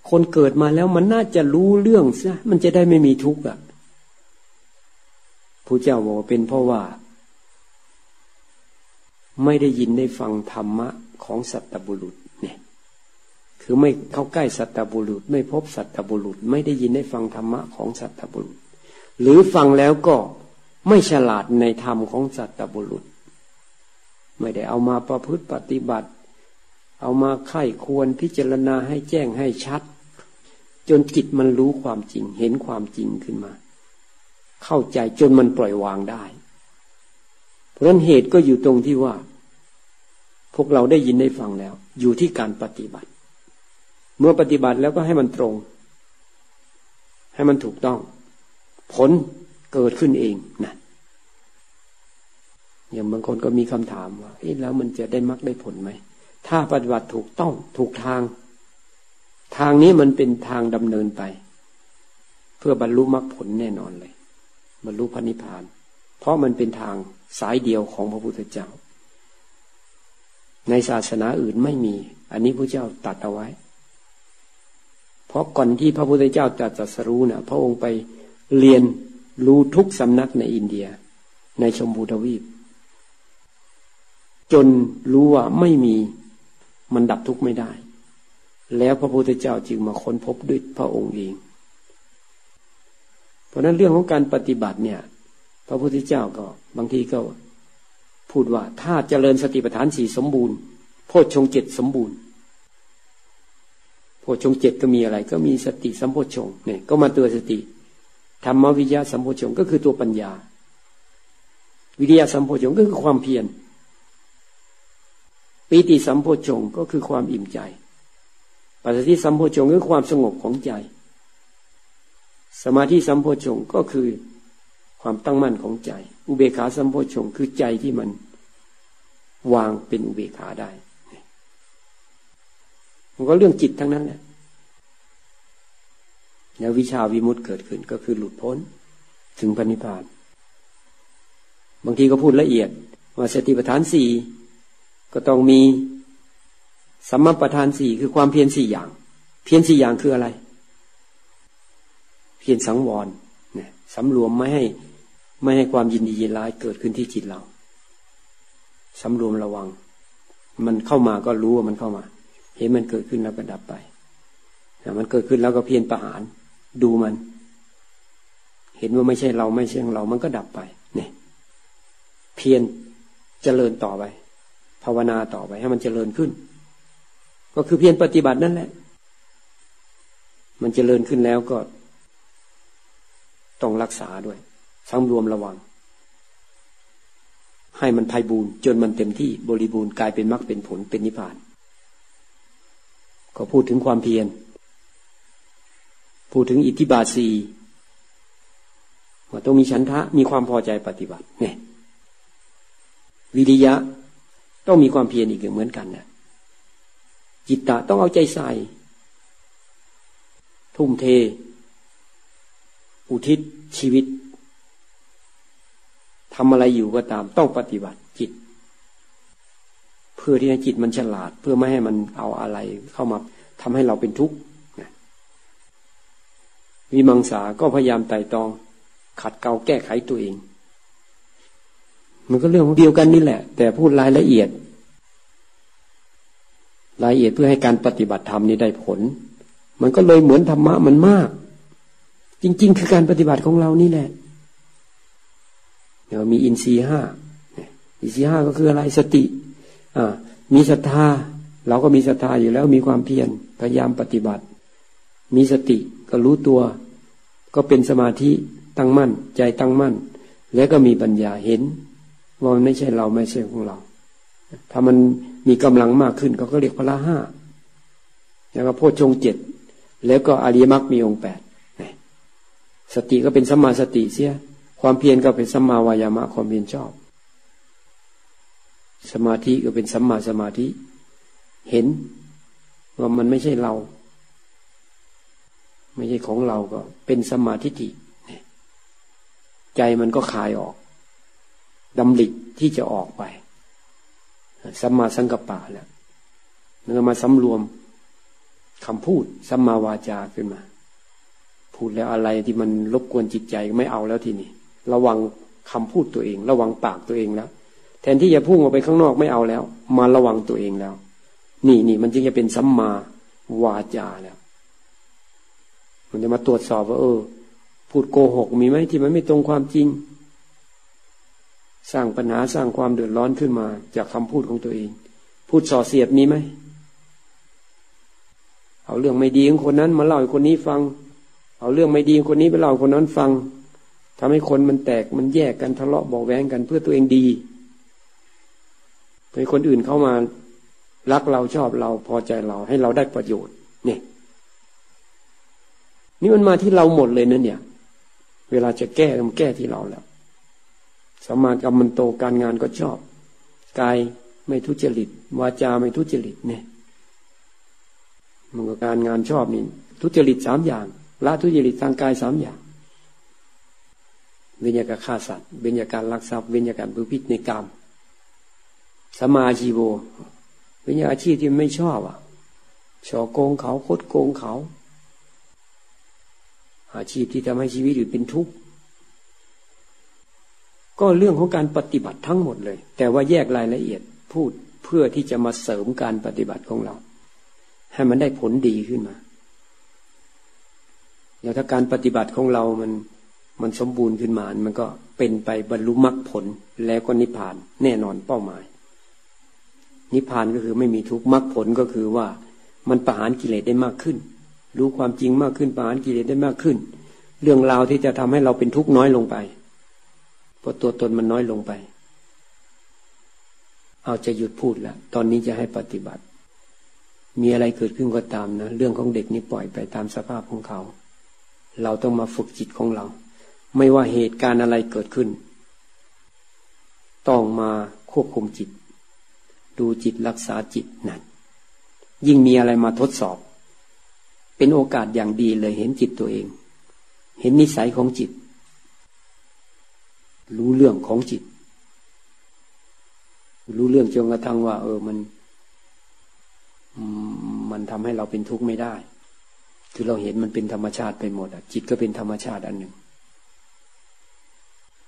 คนเกิดมาแล้วมันน่าจะรู้เรื่องซะมันจะได้ไม่มีทุกข์อะทผู้เจ้าบอกว่าเป็นเพราะว่า ไม่ได้ยินได้ฟังธรรมะของสัตบุรุษ คือไม่เข้าใกล้สัตบุรุษ ไม่พบสัตบุรุษ ไม่ได้ยินได้ฟังธรรมะของสัตบุรุษ หรือฟังแล้วก็ไม่ฉลาดในธรรมของสัตบุรุษ ไม่ได้เอามาประพฤติปฏิบัติ เอามาไข้ควรพิจารณาให้แจ้งให้ชัด จนจิตมันรู้ความจริง เห็นความจริงขึ้นมา เข้าใจจนมันปล่อยวางได้เพราะนั้นเหตุก็อยู่ตรงที่ว่า พวกเราได้ยินได้ฟังแล้ว อยู่ที่การปฏิบัติ เมื่อปฏิบัติแล้วก็ให้มันตรง ให้มันถูกต้อง ผลเกิดขึ้นเองนะอย่างบางคนก็มีคำถามว่าเอ๊ะแล้วมันจะได้มรรคได้ผลไหม ถ้าปฏิบัติถูกต้องถูกทาง ทางนี้มันเป็นทางดำเนินไป เพื่อบรรลุมรรคผลแน่นอนเลย บรรลุพระนิพพาน เพราะมันเป็นทางสายเดียวของพระพุทธเจ้า ในศาสนาอื่นไม่มี อันนี้พระเจ้าตัดเอาไว้ เพราะก่อนที่พระพุทธเจ้าจะจัดสรู้นะ่ะ พระองค์ไปเรียนรู้ทุกสำนักในอินเดีย ในชมพูทวีป จนรู้ว่าไม่มีมันดับทุกข์ไม่ได้ แล้วพระพุทธเจ้าจึงมาค้นพบด้วยพระองค์เอง เพราะนั้นเรื่องของการปฏิบัติเนี่ย พระพุทธเจ้าก็บางทีก็พูดว่าถ้าเจริญสติปัฏฐานสี่สมบูรณ์ โพชฌงเจ็ดสมบูรณ์ พชงเจ็ดก็มีอะไร ก็มีสติสัมโพชงเนี่ยก็มาตัวสติธรรมวิญญาสัมโพชงก็คือตัวปัญญา วิทยาสัมโพชงก็คือความเพียรปีติสัมโพชงก็คือความอิ่มใจปัจจัยสัมโพชงก็คือความสงบของใจ สมาธิสัมโพชงก็คือความตั้งมั่นของใจ อุเบกขาสัมโพชงคือใจที่มันวางเป็นอุเบกขาได้ มันก็เรื่องจิตทั้งนั้นแหละแล้ววิชาวิมุตต์เกิดขึ้นก็คือหลุดพ้นถึงพระนิพาน บางทีก็พูดละเอียด ว่าสติปัฏฐานสี่ก็ต้องมีสัมมาปัฏฐานสี่คือความเพียรสี่อย่าง เพียรสี่อย่างคืออะไร เพียรสังวรเนี่ยสำรวมไม่ให้ไม่ให้ความยินดียินร้ายเกิดขึ้นที่จิตเราสำรวมระวัง มันเข้ามาก็รู้ว่ามันเข้ามา เห็นมันเกิดขึ้นแล้วก็ดับไปมันเกิดขึ้นแล้วก็เพียรประหาร ดูมัน เห็นว่าไม่ใช่เราไม่ใช่ของเรา มันก็ดับไป เนี่ย เพียรเจริญต่อไป ภาวนาต่อไปให้มันเจริญขึ้น ก็คือเพียรปฏิบัตินั่นแหละ มันเจริญขึ้นแล้วก็ต้องรักษาด้วยสำรวมระวัง ให้มันภัยบูรณ์จนมันเต็มที่บริบูรณ์กลายเป็นมรรคเป็นผลเป็นนิพพาน ก็พูดถึงความเพียร พูดถึงอิทธิบาสีว่าต้องมีฉันทะ มีความพอใจปฏิบัติ เนี่ย วิริยะต้องมีความเพียรอีกเหมือนกันนะจิตตะต้องเอาใจใส่ ทุ่มเท อุทิศชีวิตทำอะไรอยู่ก็ตาม ต้องปฏิบัติจิต พื่อที่ให้จิตมันฉลาด เพื่อไม่ให้มันเอาอะไรเข้ามาทำให้เราเป็นทุกข์วิมังสาก็พยายามไต่ตอง ขัดเกลาแก้ไขตัวเอง มันก็เรื่องเดียวกันนี่แหละ แต่พูดรายละเอียด รายละเอียดเพื่อให้การปฏิบัติธรรมนี้ได้ผล มันก็เลยเหมือนธรรมะมันมาก จริง ๆ คือการปฏิบัติของเรานี่แหละเดี๋ยวมีอินทรีห้าอินทรีห้าก็คืออะไรสติ มีศรัทธาเราก็มีศรัทธาอยู่แล้วมีความเพียรพยายามปฏิบัติ มีสติก็รู้ตัว ก็เป็นสมาธิตั้งมั่น ใจตั้งมั่น แล้วก็มีปัญญาเห็น ว่ามันไม่ใช่เราไม่ใช่ของเรา ถ้ามันมีกำลังมากขึ้นก็ก็เรียกพละห้าแล้วก็โพชฌงเจ็ดแล้วก็อริยมรรคมีองค์แปดสติก็เป็นสัมมาสติเสีย ความเพียรก็เป็นสัมมาวายามะความเพียรชอบ สมาธิก็เป็นสัมมาสมาธิ เห็นว่ามันไม่ใช่เรา ไม่ใช่ของเราก็ เป็นสมาธิิใจมันก็คลายออกดำริที่จะออกไปสัมมาสังกัปปะแล้วเนื้อมาสำรวมคำพูดสัมมาวาจาขึ้นมา พูดแล้วอะไรที่มันรบกวนจิตใจไม่เอาแล้วทีนี้ระวังคำพูดตัวเอง ระวังปากตัวเองแล้ว แทนที่จะพุ่งออกไปข้างนอกไม่เอาแล้ว มาระวังตัวเองแล้ว นี่นี่มันจึงจะเป็นสัมมาวาจาแล้ว มันจะมาตรวจสอบว่า เออ พูดโกหกมีไหมที่มันไม่ตรงความจริง สร้างปัญหาสร้างความเดือดร้อนขึ้นมา จากคำพูดของตัวเอง พูดส่อเสียดมีไหมเอาเรื่องไม่ดีของคนนั้น มาเล่าให้คนนี้ฟัง เอาเรื่องไม่ดีของคนนี้ไปเล่าคนนั้นฟังทำให้คนมันแตกมันแยกกันทะเลาะบอกแว้งกันเพื่อตัวเองดี ให้คนอื่นเข้ามารักเราชอบเราพอใจเราให้เราได้ประโยชน์ เนี่ย นี่มันมาที่เราหมดเลยนะเนี่ย เวลาจะแก้มันแก้ที่เราแล้วสมากรรมันโตการงานก็ชอบกายไม่ทุจริตวาจาไม่ทุจริตเนี่ยมันก็การงานชอบนี่ทุจริตสามอย่างละทุจริตทางกายสามอย่างเวญญาการฆ่าสัตว์เวญญาการลักทรัพย์เวญญาการบุพิษในกรรม สมาชีโวเวิญญาอาชีพที่ไม่ชอบอะชอโกงเขาคดโกงเขา อาชีพที่ทำให้ชีวิตอยู่เป็นทุกข์ก็เรื่องของการปฏิบัติทั้งหมดเลย แต่ว่าแยกรายละเอียดพูดเพื่อที่จะมาเสริมการปฏิบัติของเรา ให้มันได้ผลดีขึ้นมาแล้วถ้าการปฏิบัติของเรามันมันสมบูรณ์ขึ้นมา มันก็เป็นไปบรรลุมรรคผลแล้วก็นิพพาน แน่นอนเป้าหมาย นิพพานก็คือไม่มีทุกข์มรรคผลก็คือว่ามันประหารกิเลสได้มากขึ้น รู้ความจริงมากขึ้นประหารกิเลสได้มากขึ้น เรื่องราวที่จะทำให้เราเป็นทุกข์น้อยลงไปเพราะตัวตนมันน้อยลงไป เอาจะหยุดพูดแล้วตอนนี้จะให้ปฏิบัติ มีอะไรเกิดขึ้นก็ตามนะเรื่องของเด็กนี่ปล่อยไปตามสภาพของเขา เราต้องมาฝึกจิตของเรา ไม่ว่าเหตุการณ์อะไรเกิดขึ้น ต้องมาควบคุมจิต ดูจิตรักษาจิตนั่นยิ่งมีอะไรมาทดสอบ เป็นโอกาสอย่างดีเลยเห็นจิตตัวเอง เห็นนิสัยของจิต รู้เรื่องของจิต รู้เรื่องจนกระทั่งว่า เออมันมันทำให้เราเป็นทุกข์ไม่ได้ คือเราเห็นมันเป็นธรรมชาติไปหมดอะ จิตก็เป็นธรรมชาติอันหนึ่ง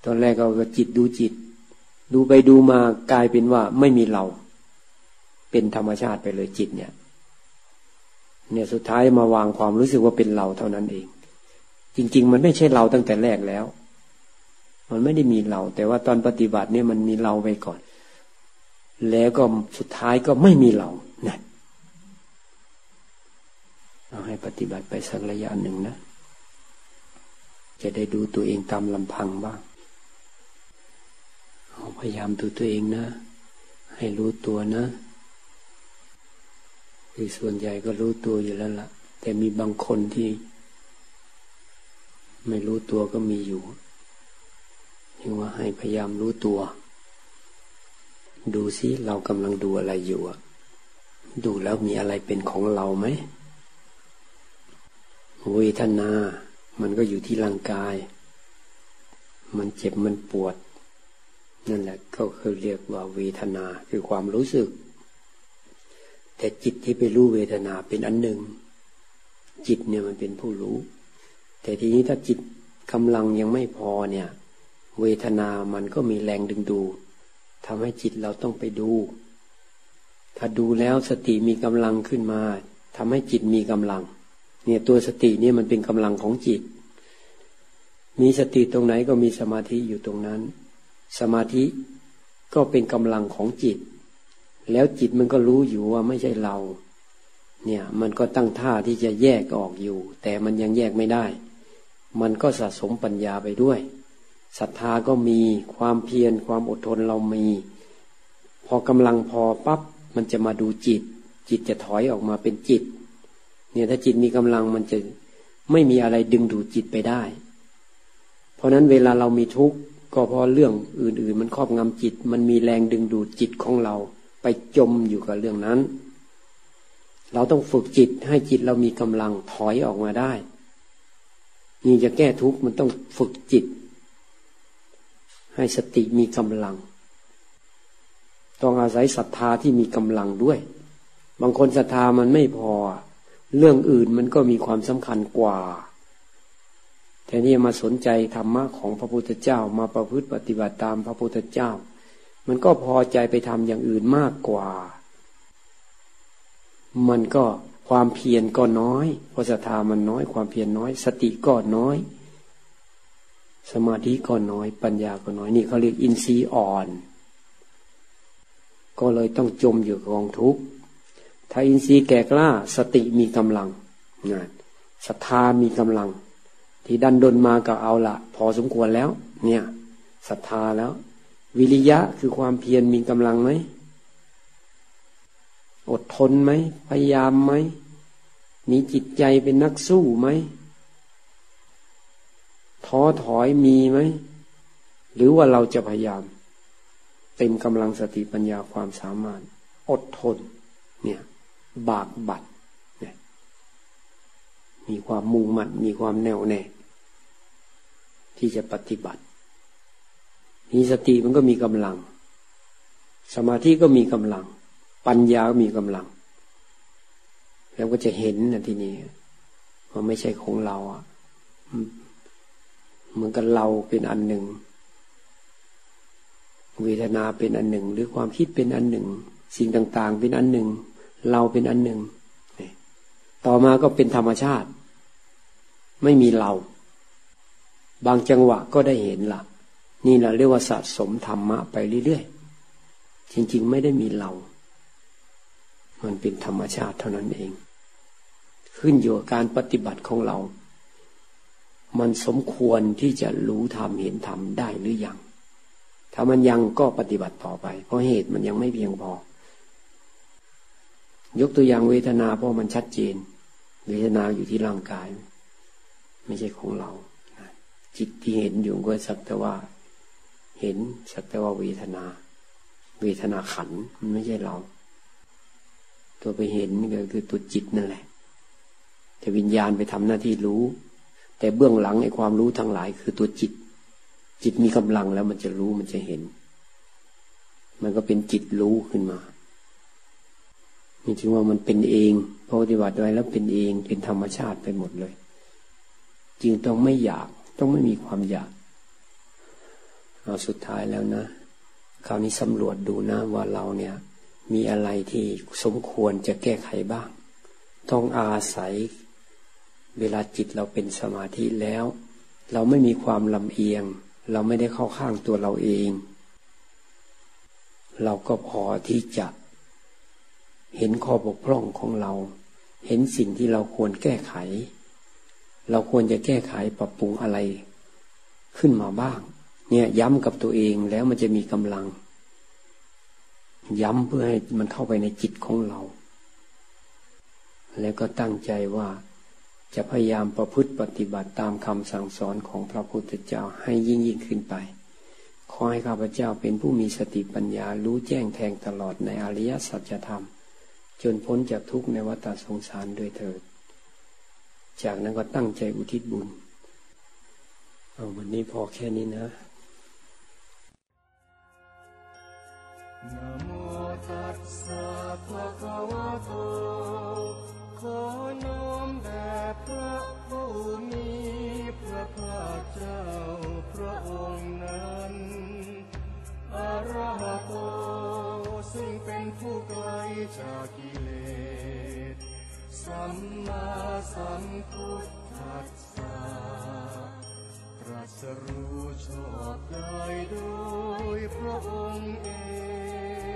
ตอนแรกเราก็จิตดูจิต ดูไปดูมากลายเป็นว่าไม่มีเรา เป็นธรรมชาติไปเลยจิตเนี่ย เนี่ยสุดท้ายมาวางความรู้สึกว่าเป็นเราเท่านั้นเอง จริง ๆ มันไม่ใช่เราตั้งแต่แรกแล้ว มันไม่ได้มีเรา แต่ว่าตอนปฏิบัติเนี่ยมันมีเราไปก่อน แล้วก็สุดท้ายก็ไม่มีเราเนี่ยเราให้ปฏิบัติไปสักระยะหนึ่งนะ จะได้ดูตัวเองตามลำพังบ้างพยายามดูตัวเองนะ ให้รู้ตัวนะ คือส่วนใหญ่ก็รู้ตัวอยู่แล้วละ่ะ แต่มีบางคนที่ ไม่รู้ตัวก็มีอยู่ยังว่าให้พยายามรู้ตัว ดูซิเรากำลังดูอะไรอยู่ดูแล้วมีอะไรเป็นของเราไหมเวทนา มันก็อยู่ที่ร่างกาย มันเจ็บมันปวด นั่นแหละก็คือเรียกว่าเวทนาคือความรู้สึก แต่จิตที่ไปรู้เวทนาเป็นอันหนึ่ง จิตเนี่ยมันเป็นผู้รู้ แต่ทีนี้ถ้าจิตกำลังยังไม่พอเนี่ย เวทนามันก็มีแรงดึงดูทำให้จิตเราต้องไปดู ถ้าดูแล้วสติมีกำลังขึ้นมาทำให้จิตมีกำลัง เนี่ยตัวสติเนี่ยมันเป็นกำลังของจิต มีสติตรงไหนก็มีสมาธิอยู่ตรงนั้น สมาธิก็เป็นกำลังของจิต แล้วจิตมันก็รู้อยู่ว่าไม่ใช่เรา เนี่ย มันก็ตั้งท่าที่จะแยกออกอยู่ แต่มันยังแยกไม่ได้ มันก็สะสมปัญญาไปด้วยศรัทธาก็มีความเพียรความอดทนเรามี พอกำลังพอปับ๊บมันจะมาดูจิต จิตจะถอยออกมาเป็นจิต เนี่ยถ้าจิตมีกำลังมันจะไม่มีอะไรดึงดูดจิตไปได้ เพราะนั้นเวลาเรามีทุกข์ก็เพราะเรื่องอื่น ๆ มันครอบงำจิต มันมีแรงดึงดูดจิตของเรา ไปจมอยู่กับเรื่องนั้น เราต้องฝึกจิตให้จิตเรามีกำลังถอยออกมาได้นี่จะแก้ทุกข์มันต้องฝึกจิต ให้สติมีกำลัง ต้องอาศัยศรัทธาที่มีกำลังด้วย บางคนศรัทธามันไม่พอ เรื่องอื่นมันก็มีความสำคัญกว่าแต่นี่มาสนใจธรรมะของพระพุทธเจ้ามาประพฤติปฏิบัติตามพระพุทธเจ้า มันก็พอใจไปทำอย่างอื่นมากกว่า มันก็ความเพียรก็น้อยเพราะศรัทธามันน้อย ความเพียรน้อย สติก็น้อย สมาธิก็น้อย ปัญญาก็น้อย นี่เขาเรียกอินทรีย์อ่อน ก็เลยต้องจมอยู่กองทุกข์ถ้าอินทรีย์แก่กล้า สติมีกำลังงานศรัทธามีกำลัง ที่ดันดนมาก็เอาละพอสมควรแล้ว เนี่ยศรัทธาแล้ว วิริยะคือความเพียรมีกำลังไหม อดทนไหม พยายามไหม มีจิตใจเป็นนักสู้ไหม ท้อถอยมีไหม หรือว่าเราจะพยายาม เต็มกำลังสติปัญญาความสามารถ อดทน เนี่ย บากบัดเนี่ยมีความมุ่งมั่นมีความแน่วแน่ ที่จะปฏิบัติ มีสติมันก็มีกำลัง สมาธิก็มีกำลัง ปัญญาก็มีกำลัง แล้วก็จะเห็นนะทีนี้มันไม่ใช่ของเราอะเหมือนกับเราเป็นอันหนึ่ง เวทนาเป็นอันหนึ่ง หรือความคิดเป็นอันหนึ่ง สิ่งต่างๆ เป็นอันหนึ่ง เราเป็นอันหนึ่ง ต่อมาก็เป็นธรรมชาติ ไม่มีเรา บางจังหวะก็ได้เห็นละ นี่เราเรียกว่าสะสมธรรมะไปเรื่อยๆ จริงๆ ไม่ได้มีเรา มันเป็นธรรมชาติเท่านั้นเอง ขึ้นอยู่กับการปฏิบัติของเรา มันสมควรที่จะรู้ธรรมเห็นธรรมได้หรือยัง ถ้ามันยังก็ปฏิบัติต่อไป เพราะเหตุมันยังไม่เพียงพอ ยกตัวอย่างเวทนาเพราะมันชัดเจน เวทนาอยู่ที่ร่างกาย ไม่ใช่ของเราจิตที่เห็นอยู่ก็สักแต่ว่า เห็นสักแต่ว่าเวทนา เวทนาขันมันไม่ใช่เรา ตัวไปเห็นก็คือตัวจิตนั่นแหละ แต่วิญญาณไปทำหน้าที่รู้ แต่เบื้องหลังไอ้ความรู้ทั้งหลายคือตัวจิต จิตมีกำลังแล้วมันจะรู้มันจะเห็น มันก็เป็นจิตรู้ขึ้นมานี่จึงว่ามันเป็นเองพอปฏิบัติไว้แล้วเป็นเองเป็นธรรมชาติไปหมดเลย จึงต้องไม่อยากต้องไม่มีความอยาก เอาสุดท้ายแล้วนะคราวนี้สำรวจดูนะว่าเราเนี่ย มีอะไรที่สมควรจะแก้ไขบ้าง ต้องอาศัย เวลาจิตเราเป็นสมาธิแล้ว เราไม่มีความลำเอียง เราไม่ได้เข้าข้างตัวเราเอง เราก็พอที่จะ เห็นข้อบกพร่องของเรา เห็นสิ่งที่เราควรแก้ไข เราควรจะแก้ไขปรับปรุงอะไร ขึ้นมาบ้าง เนี่ยย้ำกับตัวเองแล้วมันจะมีกำลัง ย้ำเพื่อให้มันเข้าไปในจิตของเรา แล้วก็ตั้งใจว่าจะพยายามประพฤติปฏิบัติตามคำสั่งสอนของพระพุทธเจ้าให้ยิ่งยิ่งขึ้นไป ขอให้ข้าพเจ้าเป็นผู้มีสติปัญญารู้แจ้งแทงตลอดในอริยสัจธรรม จนพ้นจากทุกข์ในวัฏสงสารด้วยเถิด จากนั้นก็ตั้งใจอุทิศบุญ เอาวันนี้พอแค่นี้นะ นะโมตัสสะภะคะวะโต ขอน้อมแด่พระผู้มีพระภาคเจ้าพระองค์นั้นอรหะโตซึ่งเป็นผู้ไกลจากกิเลส สัมมาสัมพุทธัสสะ รัสรู้ชอบได้โดยพระองค์เอง